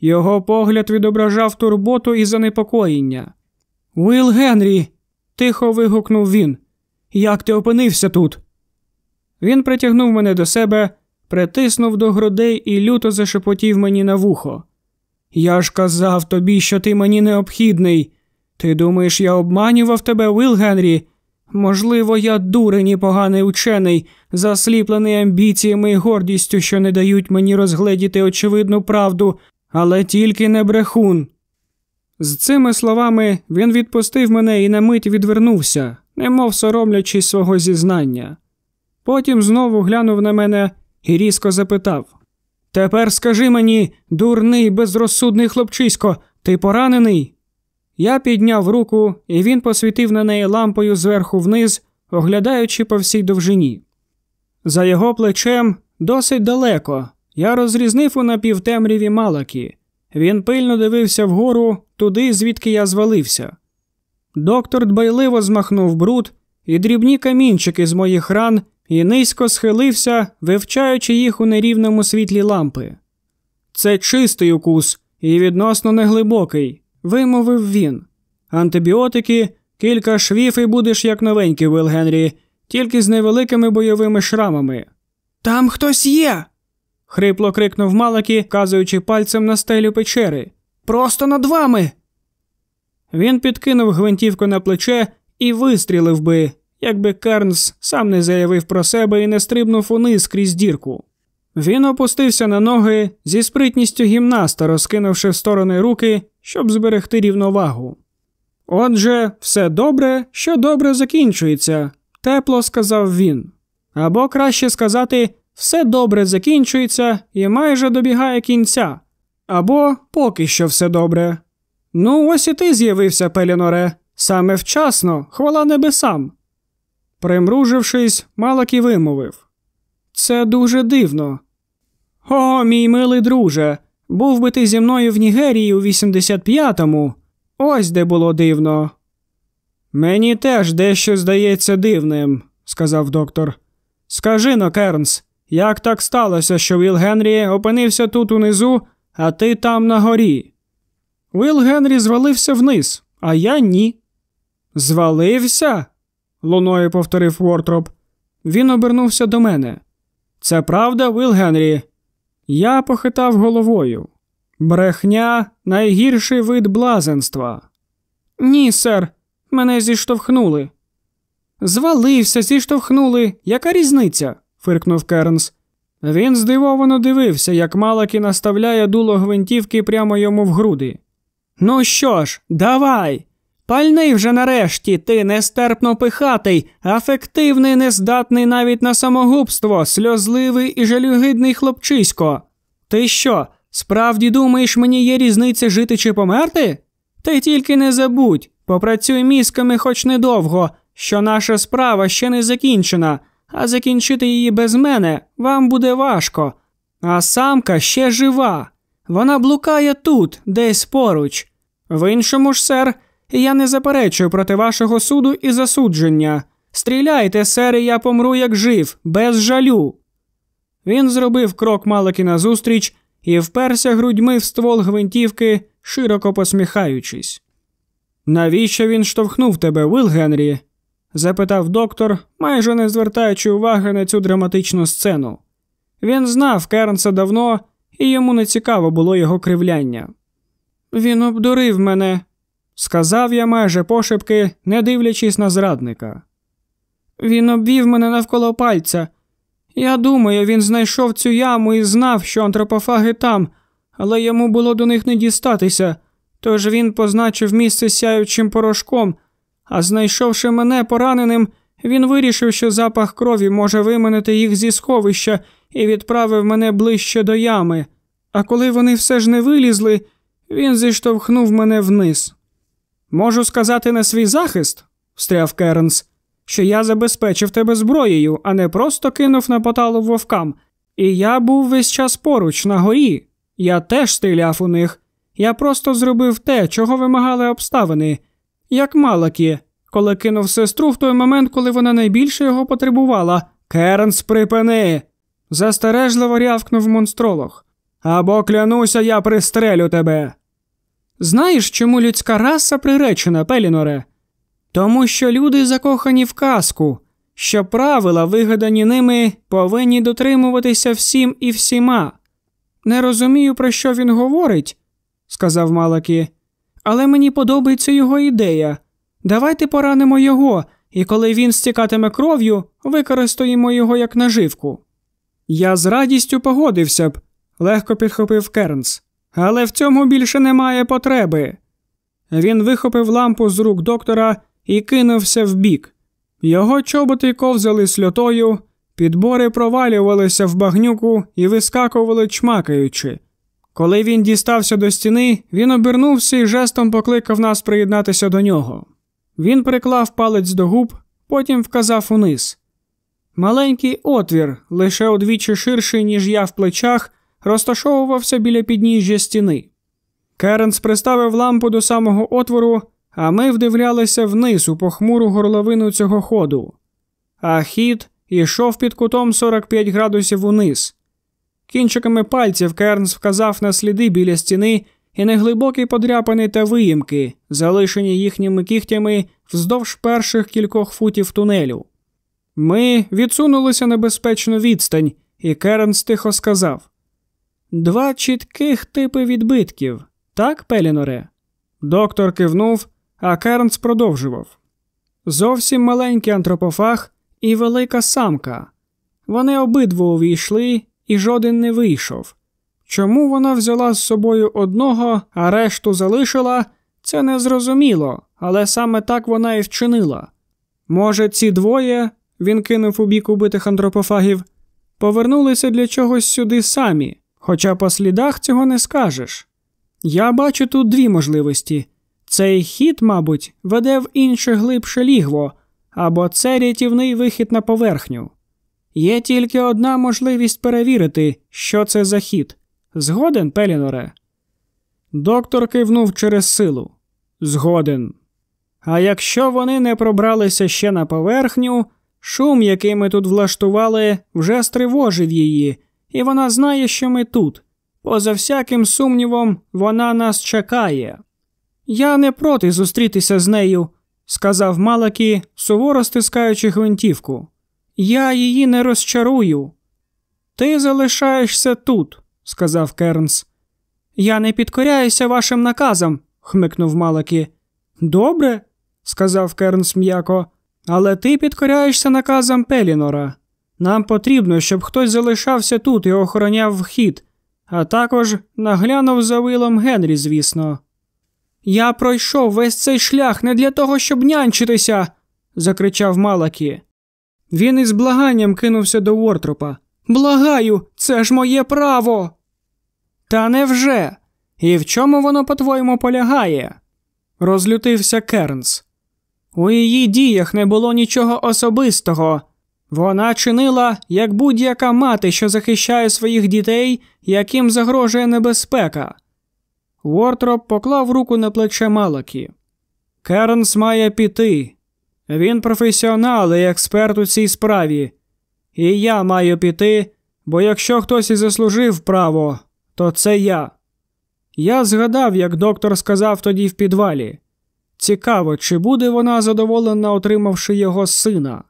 Його погляд відображав турботу і занепокоєння. Уил Генрі, тихо вигукнув він. Як ти опинився тут? Він притягнув мене до себе, притиснув до грудей і люто зашепотів мені на вухо. Я ж казав тобі, що ти мені необхідний. Ти думаєш, я обманював тебе, Уил Генрі? Можливо, я дурень і поганий учений, засліплений амбіціями і гордістю, що не дають мені розгледіти очевидну правду, але тільки не брехун. З цими словами він відпустив мене і на мить відвернувся, немов соромлячись свого зізнання. Потім знову глянув на мене і різко запитав Тепер скажи мені, дурний, безрозсудний хлопчисько, ти поранений? Я підняв руку, і він посвітив на неї лампою зверху вниз, оглядаючи по всій довжині. За його плечем досить далеко. Я розрізнив у напівтемряві малакі. Він пильно дивився вгору, туди, звідки я звалився. Доктор дбайливо змахнув бруд і дрібні камінчики з моїх ран і низько схилився, вивчаючи їх у нерівному світлі лампи. Це чистий укус і відносно неглибокий, вимовив він. Антибіотики, кілька швів і будеш як новенький, Вил Генрі, тільки з невеликими бойовими шрамами. Там хтось є. хрипло крикнув Малакі, вказуючи пальцем на стелю печери. Просто над вами. Він підкинув гвинтівку на плече і вистрілив би, якби Кернс сам не заявив про себе і не стрибнув униз крізь дірку. Він опустився на ноги зі спритністю гімнаста, розкинувши в сторони руки, щоб зберегти рівновагу. Отже, все добре, що добре закінчується, тепло сказав він. Або краще сказати, все добре закінчується і майже добігає кінця, або поки що все добре. Ну, ось і ти з'явився, Пеліноре, саме вчасно, хвала небесам. Примружившись, Малакі вимовив Це дуже дивно. О, мій милий друже, був би ти зі мною в Нігерії у 85-му. Ось де було дивно. Мені теж дещо здається дивним, сказав доктор. Скажи но, Кернс, як так сталося, що Віл Генрі опинився тут унизу, а ти там на горі? Віл Генрі звалився вниз, а я ні. Звалився? луною повторив Вортроп. Він обернувся до мене. Це правда, Віл Генрі? Я похитав головою. Брехня найгірший вид блазенства. Ні, сер, мене зіштовхнули. Звалився, зіштовхнули. Яка різниця? фиркнув Кернс. Він здивовано дивився, як Малакі наставляє дуло гвинтівки прямо йому в груди. Ну що ж, давай. Пальний вже нарешті, ти нестерпно пихатий, афективний, нездатний навіть на самогубство, сльозливий і жалюгидний хлопчисько. Ти що, справді думаєш, мені є різниця жити чи померти? Ти тільки не забудь, попрацюй мізками хоч недовго, що наша справа ще не закінчена, а закінчити її без мене вам буде важко. А самка ще жива. Вона блукає тут, десь поруч. В іншому ж, сер, я не заперечую проти вашого суду і засудження. Стріляйте, сер, і я помру, як жив, без жалю. Він зробив крок Малакі назустріч і вперся грудьми в ствол гвинтівки, широко посміхаючись. Навіщо він штовхнув тебе, Вил Генрі? запитав доктор, майже не звертаючи уваги на цю драматичну сцену. Він знав Кернса давно, і йому не цікаво було його кривляння. Він обдурив мене, сказав я майже пошепки, не дивлячись на зрадника. Він обвів мене навколо пальця. Я думаю, він знайшов цю яму і знав, що антропофаги там, але йому було до них не дістатися, тож він позначив місце сяючим порошком, а знайшовши мене пораненим, він вирішив, що запах крові може виманити їх зі сховища і відправив мене ближче до ями. А коли вони все ж не вилізли, він зіштовхнув мене вниз. Можу сказати на свій захист, встряв Кернс, що я забезпечив тебе зброєю, а не просто кинув на поталу вовкам. І я був весь час поруч, на горі. Я теж стріляв у них. Я просто зробив те, чого вимагали обставини, як Малакі, коли кинув сестру в той момент, коли вона найбільше його потребувала. Кернс, припини. Застережливо рявкнув монстролог. Або клянуся, я пристрелю тебе. Знаєш, чому людська раса приречена, Пеліноре? Тому що люди закохані в казку, що правила, вигадані ними, повинні дотримуватися всім і всіма. Не розумію, про що він говорить, сказав Малакі, але мені подобається його ідея. Давайте поранимо його, і коли він стікатиме кров'ю, використаємо його як наживку. Я з радістю погодився б, легко підхопив Кернс. Але в цьому більше немає потреби. Він вихопив лампу з рук доктора і кинувся вбік. Його чоботи ковзали сльотою, підбори провалювалися в багнюку і вискакували чмакаючи. Коли він дістався до стіни, він обернувся і жестом покликав нас приєднатися до нього. Він приклав палець до губ, потім вказав униз. Маленький отвір, лише удвічі ширший, ніж я в плечах, розташовувався біля підніжжя стіни. Керенс приставив лампу до самого отвору, а ми вдивлялися вниз у похмуру горловину цього ходу. А хід ішов під кутом 45 градусів униз. Кінчиками пальців Кернс вказав на сліди біля стіни і неглибокі подряпини та виїмки, залишені їхніми кігтями вздовж перших кількох футів тунелю. Ми відсунулися на безпечну відстань, і Кернс тихо сказав Два чітких типи відбитків, так, Пеліноре? Доктор кивнув, а Кернс продовжував. Зовсім маленький антропофаг і велика самка. Вони обидва увійшли, і жоден не вийшов. Чому вона взяла з собою одного, а решту залишила, це незрозуміло, але саме так вона і вчинила. Може, ці двоє, він кинув у бік убитих антропофагів, повернулися для чогось сюди самі. Хоча по слідах цього не скажеш. Я бачу тут дві можливості цей хід, мабуть, веде в інше глибше лігво, або це рятівний вихід на поверхню. Є тільки одна можливість перевірити, що це за хід. Згоден, Пеліноре? Доктор кивнув через силу. Згоден. А якщо вони не пробралися ще на поверхню, шум, який ми тут влаштували, вже стривожив її і вона знає, що ми тут. Поза всяким сумнівом, вона нас чекає. Я не проти зустрітися з нею, сказав Малакі, суворо стискаючи гвинтівку. Я її не розчарую. Ти залишаєшся тут, сказав Кернс. Я не підкоряюся вашим наказам, хмикнув Малакі. Добре, сказав Кернс м'яко, але ти підкоряєшся наказам Пелінора. Нам потрібно, щоб хтось залишався тут і охороняв вхід, а також наглянув за вилом Генрі, звісно. Я пройшов весь цей шлях не для того, щоб нянчитися, закричав Малакі. Він із благанням кинувся до Вортропа. Благаю, це ж моє право. Та невже? І в чому воно, по-твоєму, полягає? розлютився Кернс. У її діях не було нічого особистого. Вона чинила як будь-яка мати, що захищає своїх дітей, яким загрожує небезпека. Вортроп поклав руку на плече Малакі. Кернс має піти. Він професіонал і експерт у цій справі. І я маю піти, бо якщо хтось і заслужив право, то це я. Я згадав, як доктор сказав тоді в підвалі. Цікаво, чи буде вона задоволена, отримавши його сина.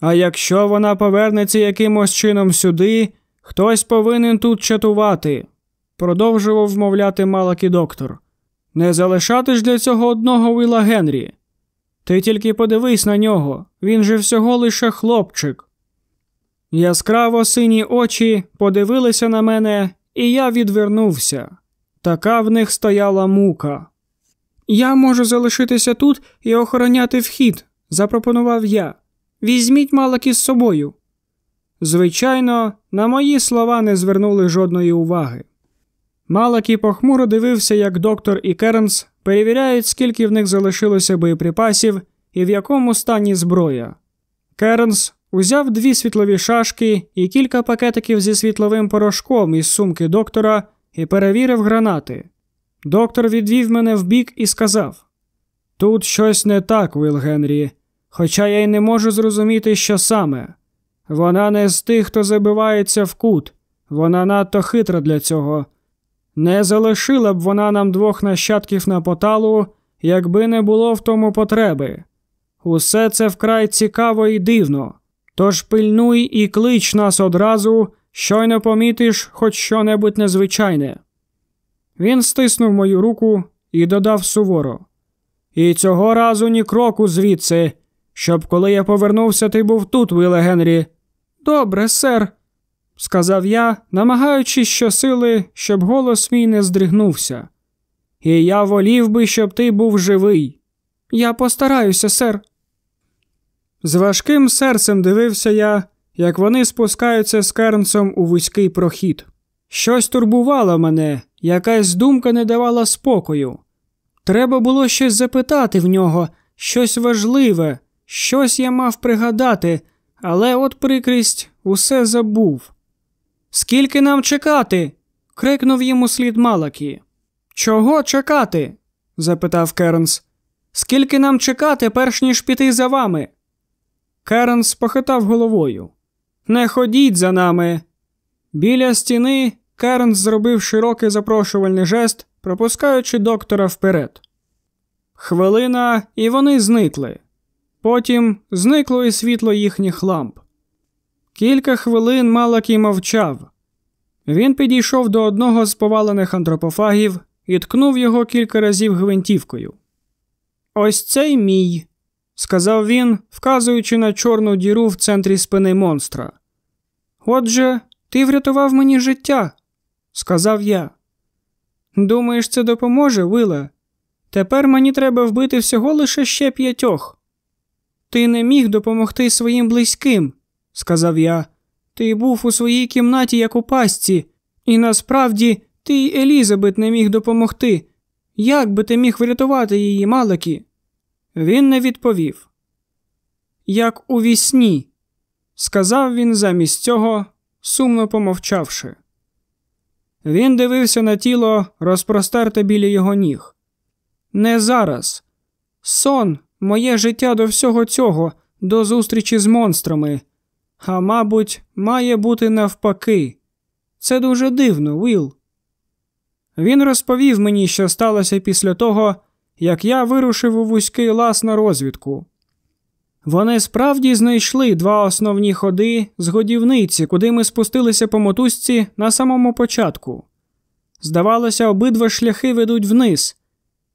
А якщо вона повернеться якимось чином сюди, хтось повинен тут чатувати, продовжував вмовляти Малакі доктор. Не залишати ж для цього одного Віла Генрі. Ти тільки подивись на нього, він же всього лише хлопчик. Яскраво сині очі подивилися на мене, і я відвернувся. Така в них стояла мука. Я можу залишитися тут і охороняти вхід, запропонував я. Візьміть малаки з собою. Звичайно, на мої слова не звернули жодної уваги. Малакі похмуро дивився, як доктор і Кернс перевіряють, скільки в них залишилося боєприпасів і в якому стані зброя. Кернс узяв дві світлові шашки і кілька пакетиків зі світловим порошком із сумки доктора і перевірив гранати. Доктор відвів мене вбік і сказав: Тут щось не так, Вил Генрі, хоча я й не можу зрозуміти, що саме. Вона не з тих, хто забивається в кут, вона надто хитра для цього. Не залишила б вона нам двох нащадків на поталу, якби не було в тому потреби. Усе це вкрай цікаво і дивно. Тож пильнуй і клич нас одразу, щойно помітиш хоч що-небудь незвичайне. Він стиснув мою руку і додав суворо. І цього разу ні кроку звідси, щоб коли я повернувся, ти був тут, Віле Генрі. Добре, сер, сказав я, намагаючись щосили, щоб голос мій не здригнувся. І я волів би, щоб ти був живий. Я постараюся, сер. З важким серцем дивився я, як вони спускаються з Кернсом у вузький прохід. Щось турбувало мене, якась думка не давала спокою. Треба було щось запитати в нього, щось важливе, щось я мав пригадати, але от прикрість усе забув. Скільки нам чекати? крикнув йому слід Малакі. Чого чекати? запитав Кернс. Скільки нам чекати, перш ніж піти за вами? Кернс похитав головою. Не ходіть за нами. Біля стіни Кернс зробив широкий запрошувальний жест, пропускаючи доктора вперед. Хвилина, і вони зникли. Потім зникло і світло їхніх ламп. Кілька хвилин Малакій мовчав. Він підійшов до одного з повалених антропофагів і ткнув його кілька разів гвинтівкою. Ось цей мій, сказав він, вказуючи на чорну діру в центрі спини монстра. Отже, ти врятував мені життя, сказав я. Думаєш, це допоможе, Виле? Тепер мені треба вбити всього лише ще п'ятьох. Ти не міг допомогти своїм близьким, сказав я. Ти був у своїй кімнаті, як у пастці, і насправді ти й Елізабет не міг допомогти. Як би ти міг врятувати її, Малекі? Він не відповів. Як у вісні, сказав він замість цього, сумно помовчавши. Він дивився на тіло, розпростерте біля його ніг. Не зараз. Сон, моє життя до всього цього, до зустрічі з монстрами. А мабуть, має бути навпаки. Це дуже дивно, Віл. Він розповів мені, що сталося після того, як я вирушив у вузький лаз на розвідку. Вони справді знайшли два основні ходи з годівниці, куди ми спустилися по мотузці на самому початку. Здавалося, обидва шляхи ведуть вниз.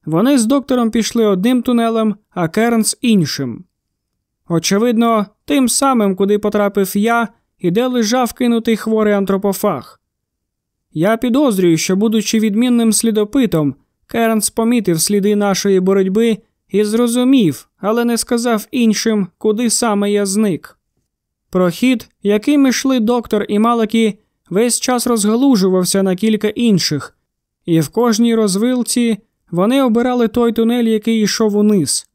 Вони з доктором пішли одним тунелем, а Кернс іншим. Очевидно, тим самим, куди потрапив я і де лежав кинутий хворий антропофаг. Я підозрюю, що, будучи відмінним слідопитом, Кернс помітив сліди нашої боротьби і зрозумів, але не сказав іншим, куди саме я зник. Прохід, яким йшли доктор і Малакі, весь час розгалужувався на кілька інших, і в кожній розвилці вони обирали той тунель, який йшов униз.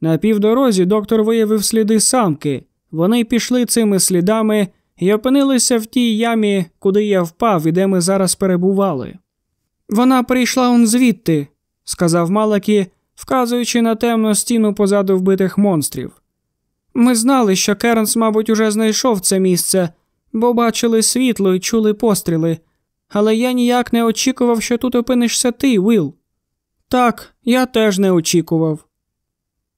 На півдорозі доктор виявив сліди самки. Вони пішли цими слідами і опинилися в тій ямі, куди я впав і де ми зараз перебували. Вона прийшла он звідти, сказав Малакі, вказуючи на темну стіну позаду вбитих монстрів. Ми знали, що Кернс, мабуть, уже знайшов це місце, бо бачили світло і чули постріли, але я ніяк не очікував, що тут опинишся ти, Вил. Так, я теж не очікував.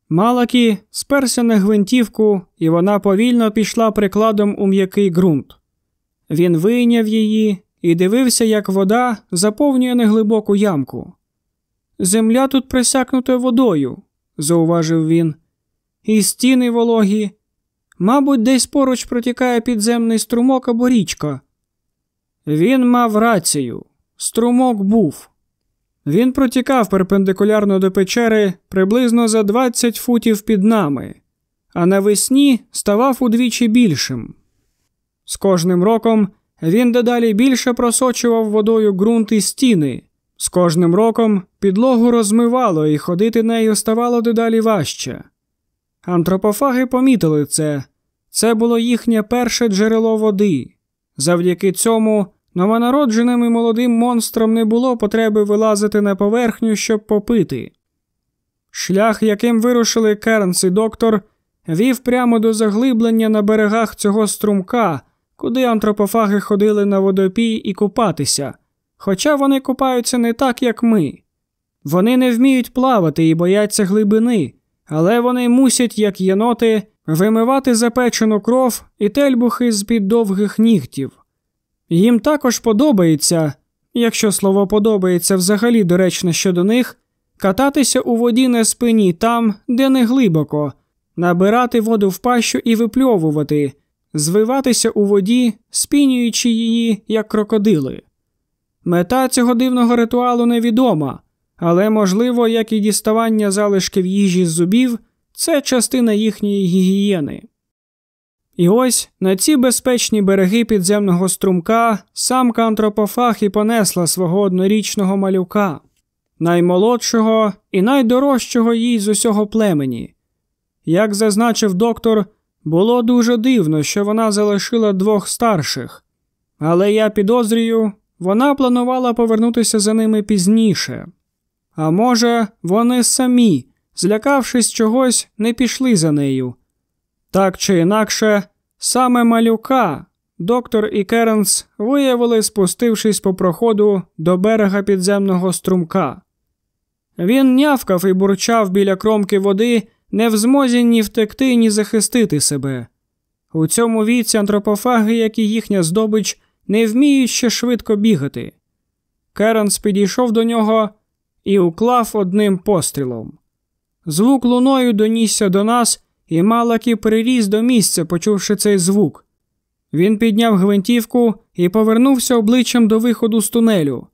Малакі сперся на гвинтівку, і вона повільно пішла прикладом у м'який ґрунт. Він вийняв її і дивився, як вода заповнює неглибоку ямку. Земля тут присякнута водою, зауважив він, і стіни вологі. Мабуть, десь поруч протікає підземний струмок або річка. Він мав рацію. Струмок був. Він протікав перпендикулярно до печери приблизно за 20 футів під нами, а навесні ставав удвічі більшим. З кожним роком він дедалі більше просочував водою ґрунт і стіни. З кожним роком підлогу розмивало і ходити нею ставало дедалі важче. Антропофаги помітили це, це було їхнє перше джерело води. Завдяки цьому новонародженим і молодим монстрам не було потреби вилазити на поверхню, щоб попити. Шлях, яким вирушили Кернс і доктор, вів прямо до заглиблення на берегах цього струмка, куди антропофаги ходили на водопій і купатися, хоча вони купаються не так, як ми. Вони не вміють плавати і бояться глибини, але вони мусять, як єноти, вимивати запечену кров і тельбухи з під довгих нігтів. Їм також подобається, якщо слово подобається взагалі доречно щодо них, кататися у воді на спині там, де не глибоко, набирати воду в пащу і випльовувати, звиватися у воді, спінюючи її, як крокодили. Мета цього дивного ритуалу невідома, але, можливо, як і діставання залишків їжі з зубів, це частина їхньої гігієни. І ось на ці безпечні береги підземного струмка самка антропофаг і понесла свого однорічного малюка, наймолодшого і найдорожчого їй з усього племені. Як зазначив доктор, було дуже дивно, що вона залишила двох старших, але я підозрюю, вона планувала повернутися за ними пізніше. А може, вони самі, злякавшись чогось, не пішли за нею. Так чи інакше, саме малюка доктор і Керенс виявили, спустившись по проходу до берега підземного струмка. Він нявкав і бурчав біля кромки води, не в змозі ні втекти, ні захистити себе. У цьому віці антропофаги, як і їхня здобич, не вміють ще швидко бігати. Керенс підійшов до нього і уклав одним пострілом. Звук луною донісся до нас, і Малакі приріс до місця, почувши цей звук. Він підняв гвинтівку і повернувся обличчям до виходу з тунелю.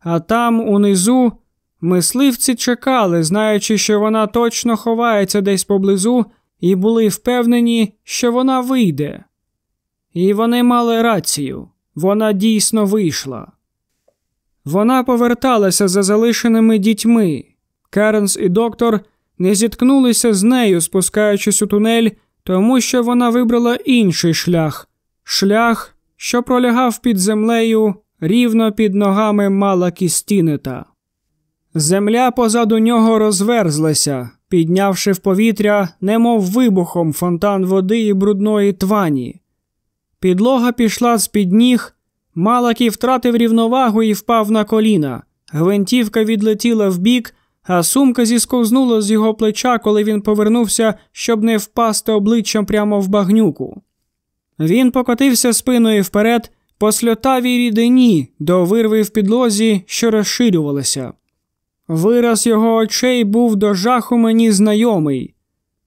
А там, унизу, мисливці чекали, знаючи, що вона точно ховається десь поблизу, і були впевнені, що вона вийде. І вони мали рацію вона дійсно вийшла. Вона поверталася за залишеними дітьми. Керенс і доктор не зіткнулися з нею, спускаючись у тунель, тому що вона вибрала інший шлях шлях, що пролягав під землею рівно під ногами мала кістінета. Земля позаду нього розверзлася, піднявши в повітря, немов вибухом фонтан води і брудної твані. Підлога пішла з під ніг, Малакі втратив рівновагу і впав на коліна. Гвинтівка відлетіла вбік, а сумка зісковзнула з його плеча, коли він повернувся, щоб не впасти обличчям прямо в багнюку. Він покотився спиною вперед по сльотавій рідині до вирви в підлозі, що розширювалася. Вираз його очей був до жаху мені знайомий.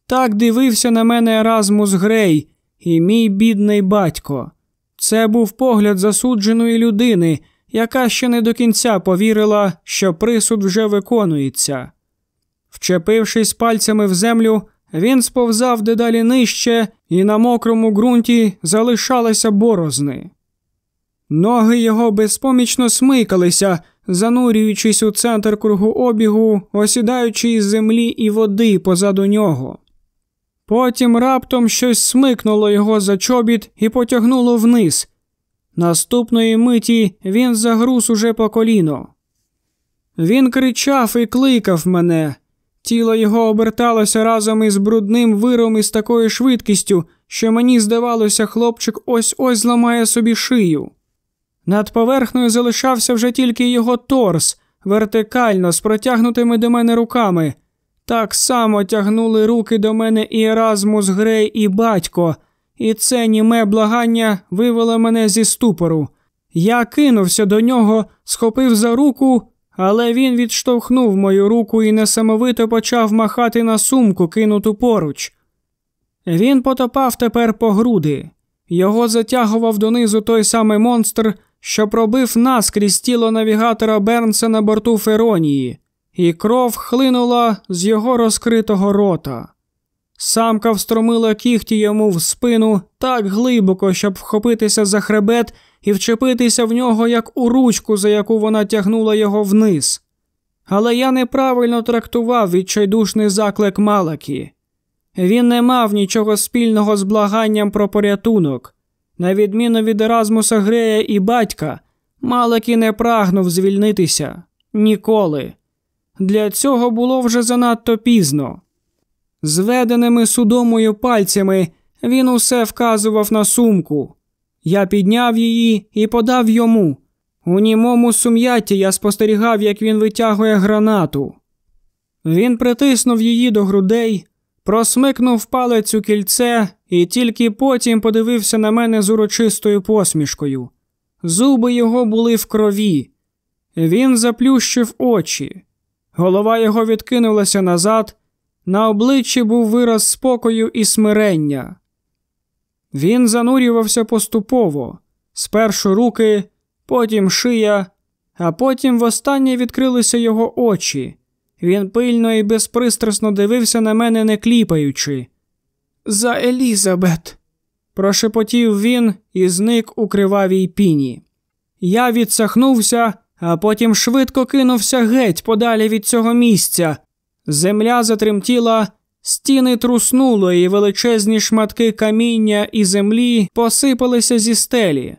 Так дивився на мене Еразмус Грей і мій бідний батько. Це був погляд засудженої людини, яка ще не до кінця повірила, що присуд вже виконується. Вчепившись пальцями в землю, він сповзав дедалі нижче, і на мокрому ґрунті залишалися борозни. Ноги його безпомічно смикалися, занурюючись у центр кругообігу, осідаючи із землі і води позаду нього. Потім раптом щось смикнуло його за чобіт і потягнуло вниз. Наступної миті він загруз уже по коліно. Він кричав і кликав мене. Тіло його оберталося разом із брудним виром із такою швидкістю, що мені здавалося, хлопчик ось ось зламає собі шию. Над поверхнею залишався вже тільки його торс, вертикально, з протягнутими до мене руками. Так само тягнули руки до мене і Еразмус Грей, і батько, і це німе благання вивело мене зі ступору. Я кинувся до нього, схопив за руку, але він відштовхнув мою руку і несамовито почав махати на сумку, кинуту поруч. Він потопав тепер по груди. Його затягував донизу той самий монстр, що пробив наскрізь тіло навігатора Бернса на борту Феронії, і кров хлинула з його розкритого рота. Самка встромила кіхті йому в спину так глибоко, щоб вхопитися за хребет і вчепитися в нього як у ручку, за яку вона тягнула його вниз. Але я неправильно трактував відчайдушний заклик Малакі. Він не мав нічого спільного з благанням про порятунок. На відміну від Еразмуса Грея і батька, Малакі не прагнув звільнитися ніколи. Для цього було вже занадто пізно. Зведеними судомою пальцями він усе вказував на сумку. Я підняв її і подав йому. У німому сум'ятті я спостерігав, як він витягує гранату. Він притиснув її до грудей, просмикнув палець у кільце і тільки потім подивився на мене з урочистою посмішкою. Зуби його були в крові. Він заплющив очі. Голова його відкинулася назад, на обличчі був вираз спокою і смирення. Він занурювався поступово, спершу руки, потім шия, а потім востаннє відкрилися його очі. Він пильно і безпристрасно дивився на мене, не кліпаючи. За Елізабет, прошепотів він і зник у кривавій піні. Я відсахнувся, а потім швидко кинувся геть подалі від цього місця. Земля затремтіла, стіни труснуло, і величезні шматки каміння і землі посипалися зі стелі.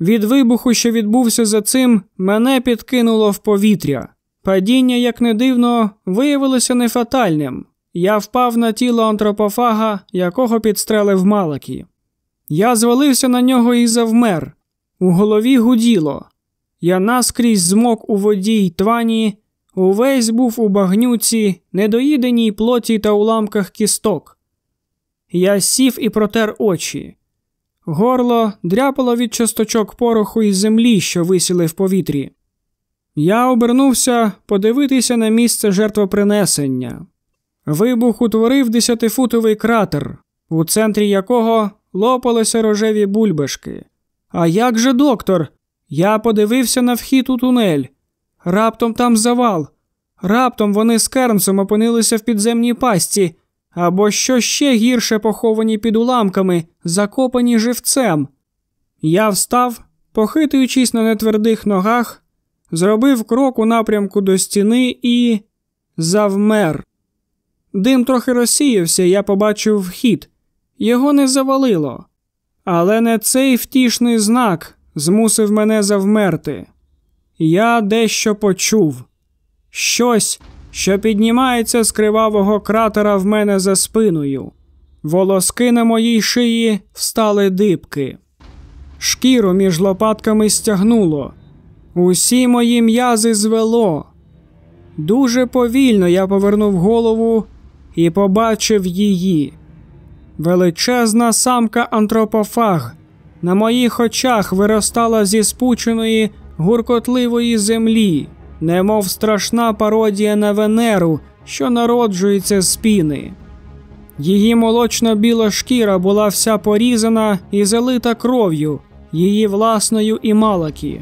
Від вибуху, що відбувся за цим, мене підкинуло в повітря. Падіння, як не дивно, виявилося нефатальним. Я впав на тіло антропофага, якого підстрелив Малакі. Я звалився на нього і завмер. У голові гуділо. Я наскрізь змок у воді й твані, увесь був у багнюці, недоїденій плоті та уламках кісток. Я сів і протер очі. Горло дряпало від часточок пороху і землі, що висіли в повітрі. Я обернувся подивитися на місце жертвопринесення. Вибух утворив десятифутовий кратер, у центрі якого лопалися рожеві бульбашки. А як же доктор? Я подивився на вхід у тунель. Раптом там завал. Раптом вони з Кернсом опинилися в підземній пастці, або що ще гірше поховані під уламками, закопані живцем. Я встав, похитуючись на нетвердих ногах, зробив крок у напрямку до стіни і завмер. Дим трохи розсіявся, я побачив вхід. Його не завалило. Але не цей втішний знак змусив мене завмерти. Я дещо почув щось, що піднімається з кривавого кратера в мене за спиною. Волоски на моїй шиї встали дибки. Шкіру між лопатками стягнуло. Усі мої м'язи звело. Дуже повільно я повернув голову і побачив її. Величезна самка антропофаг на моїх очах виростала зі спученої гуркотливої землі, немов страшна пародія на Венеру, що народжується з піни. Її молочно-біла шкіра була вся порізана і залита кров'ю, її власною і малакі.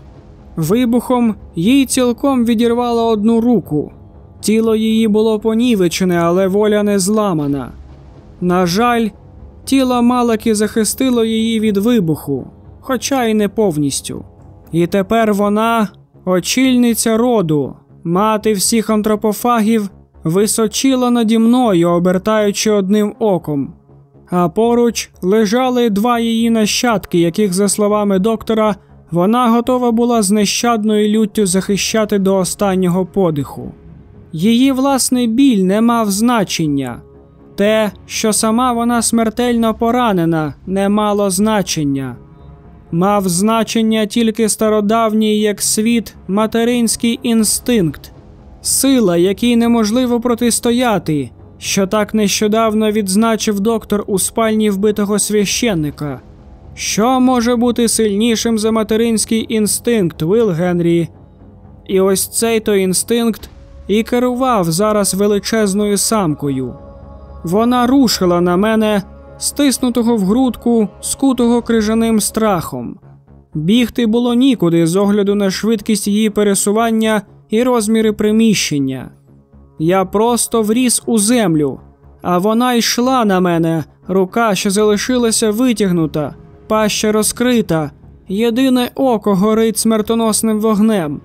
Вибухом їй цілком відірвало одну руку. Тіло її було понівечене, але воля не зламана. На жаль, тіло Малакі захистило її від вибуху, хоча й не повністю. І тепер вона, очільниця роду, мати всіх антропофагів, височила наді мною, обертаючи одним оком. А поруч лежали два її нащадки, яких, за словами доктора, вона готова була з нещадною люттю захищати до останнього подиху. Її власний біль не мав значення. Те, що сама вона смертельно поранена, не мало значення. Мав значення тільки стародавній як світ материнський інстинкт, сила, якій неможливо протистояти, що так нещодавно відзначив доктор у спальні вбитого священника. Що може бути сильнішим за материнський інстинкт, Вил Генрі? І ось цей то інстинкт і керував зараз величезною самкою. Вона рушила на мене, стиснутого в грудку, скутого крижаним страхом. Бігти було нікуди з огляду на швидкість її пересування і розміри приміщення. Я просто вріс у землю, а вона йшла на мене, рука, що залишилася витягнута, паща розкрита, єдине око горить смертоносним вогнем.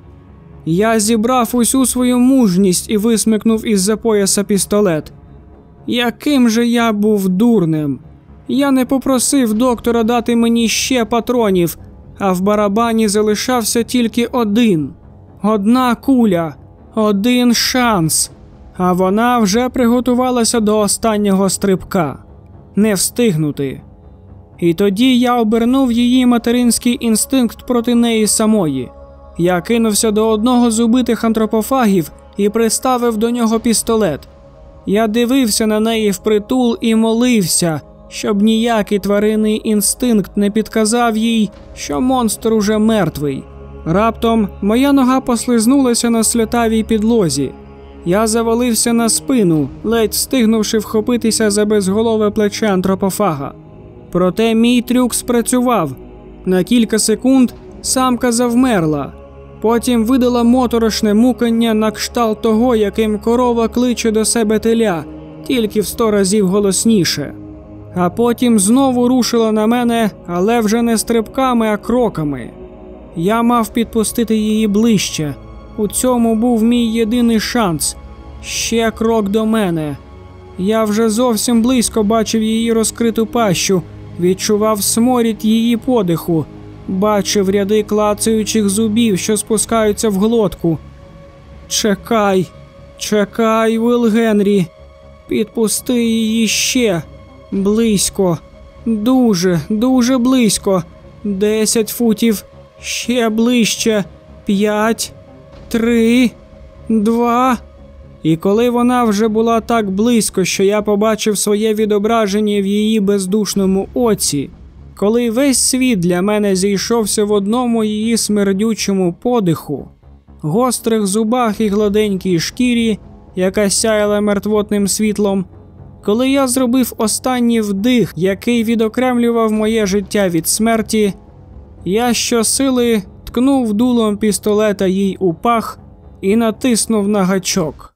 Я зібрав усю свою мужність і висмикнув із за пояса пістолет. Яким же я був дурним? Я не попросив доктора дати мені ще патронів, а в барабані залишався тільки один одна куля, один шанс. А вона вже приготувалася до останнього стрибка не встигнути. І тоді я обернув її материнський інстинкт проти неї самої. Я кинувся до одного з убитих антропофагів і приставив до нього пістолет. Я дивився на неї впритул і молився, щоб ніякий тваринний інстинкт не підказав їй, що монстр уже мертвий. Раптом моя нога послизнулася на сльотавій підлозі. Я завалився на спину, ледь встигнувши вхопитися за безголове плече антропофага. Проте мій трюк спрацював. На кілька секунд самка завмерла, потім видала моторошне мукання на кшталт того, яким корова кличе до себе теля, тільки в сто разів голосніше. А потім знову рушила на мене, але вже не стрибками, а кроками. Я мав підпустити її ближче. У цьому був мій єдиний шанс. Ще крок до мене. Я вже зовсім близько бачив її розкриту пащу, відчував сморід її подиху, бачив ряди клацаючих зубів, що спускаються в глотку. Чекай, чекай, Вил Генрі, підпусти її ще близько, дуже, дуже близько. Десять футів, ще ближче, п'ять, три, два. І коли вона вже була так близько, що я побачив своє відображення в її бездушному оці, коли весь світ для мене зійшовся в одному її смердючому подиху, гострих зубах і гладенькій шкірі, яка сяяла мертвотним світлом, коли я зробив останній вдих, який відокремлював моє життя від смерті, я щосили ткнув дулом пістолета їй у пах і натиснув на гачок.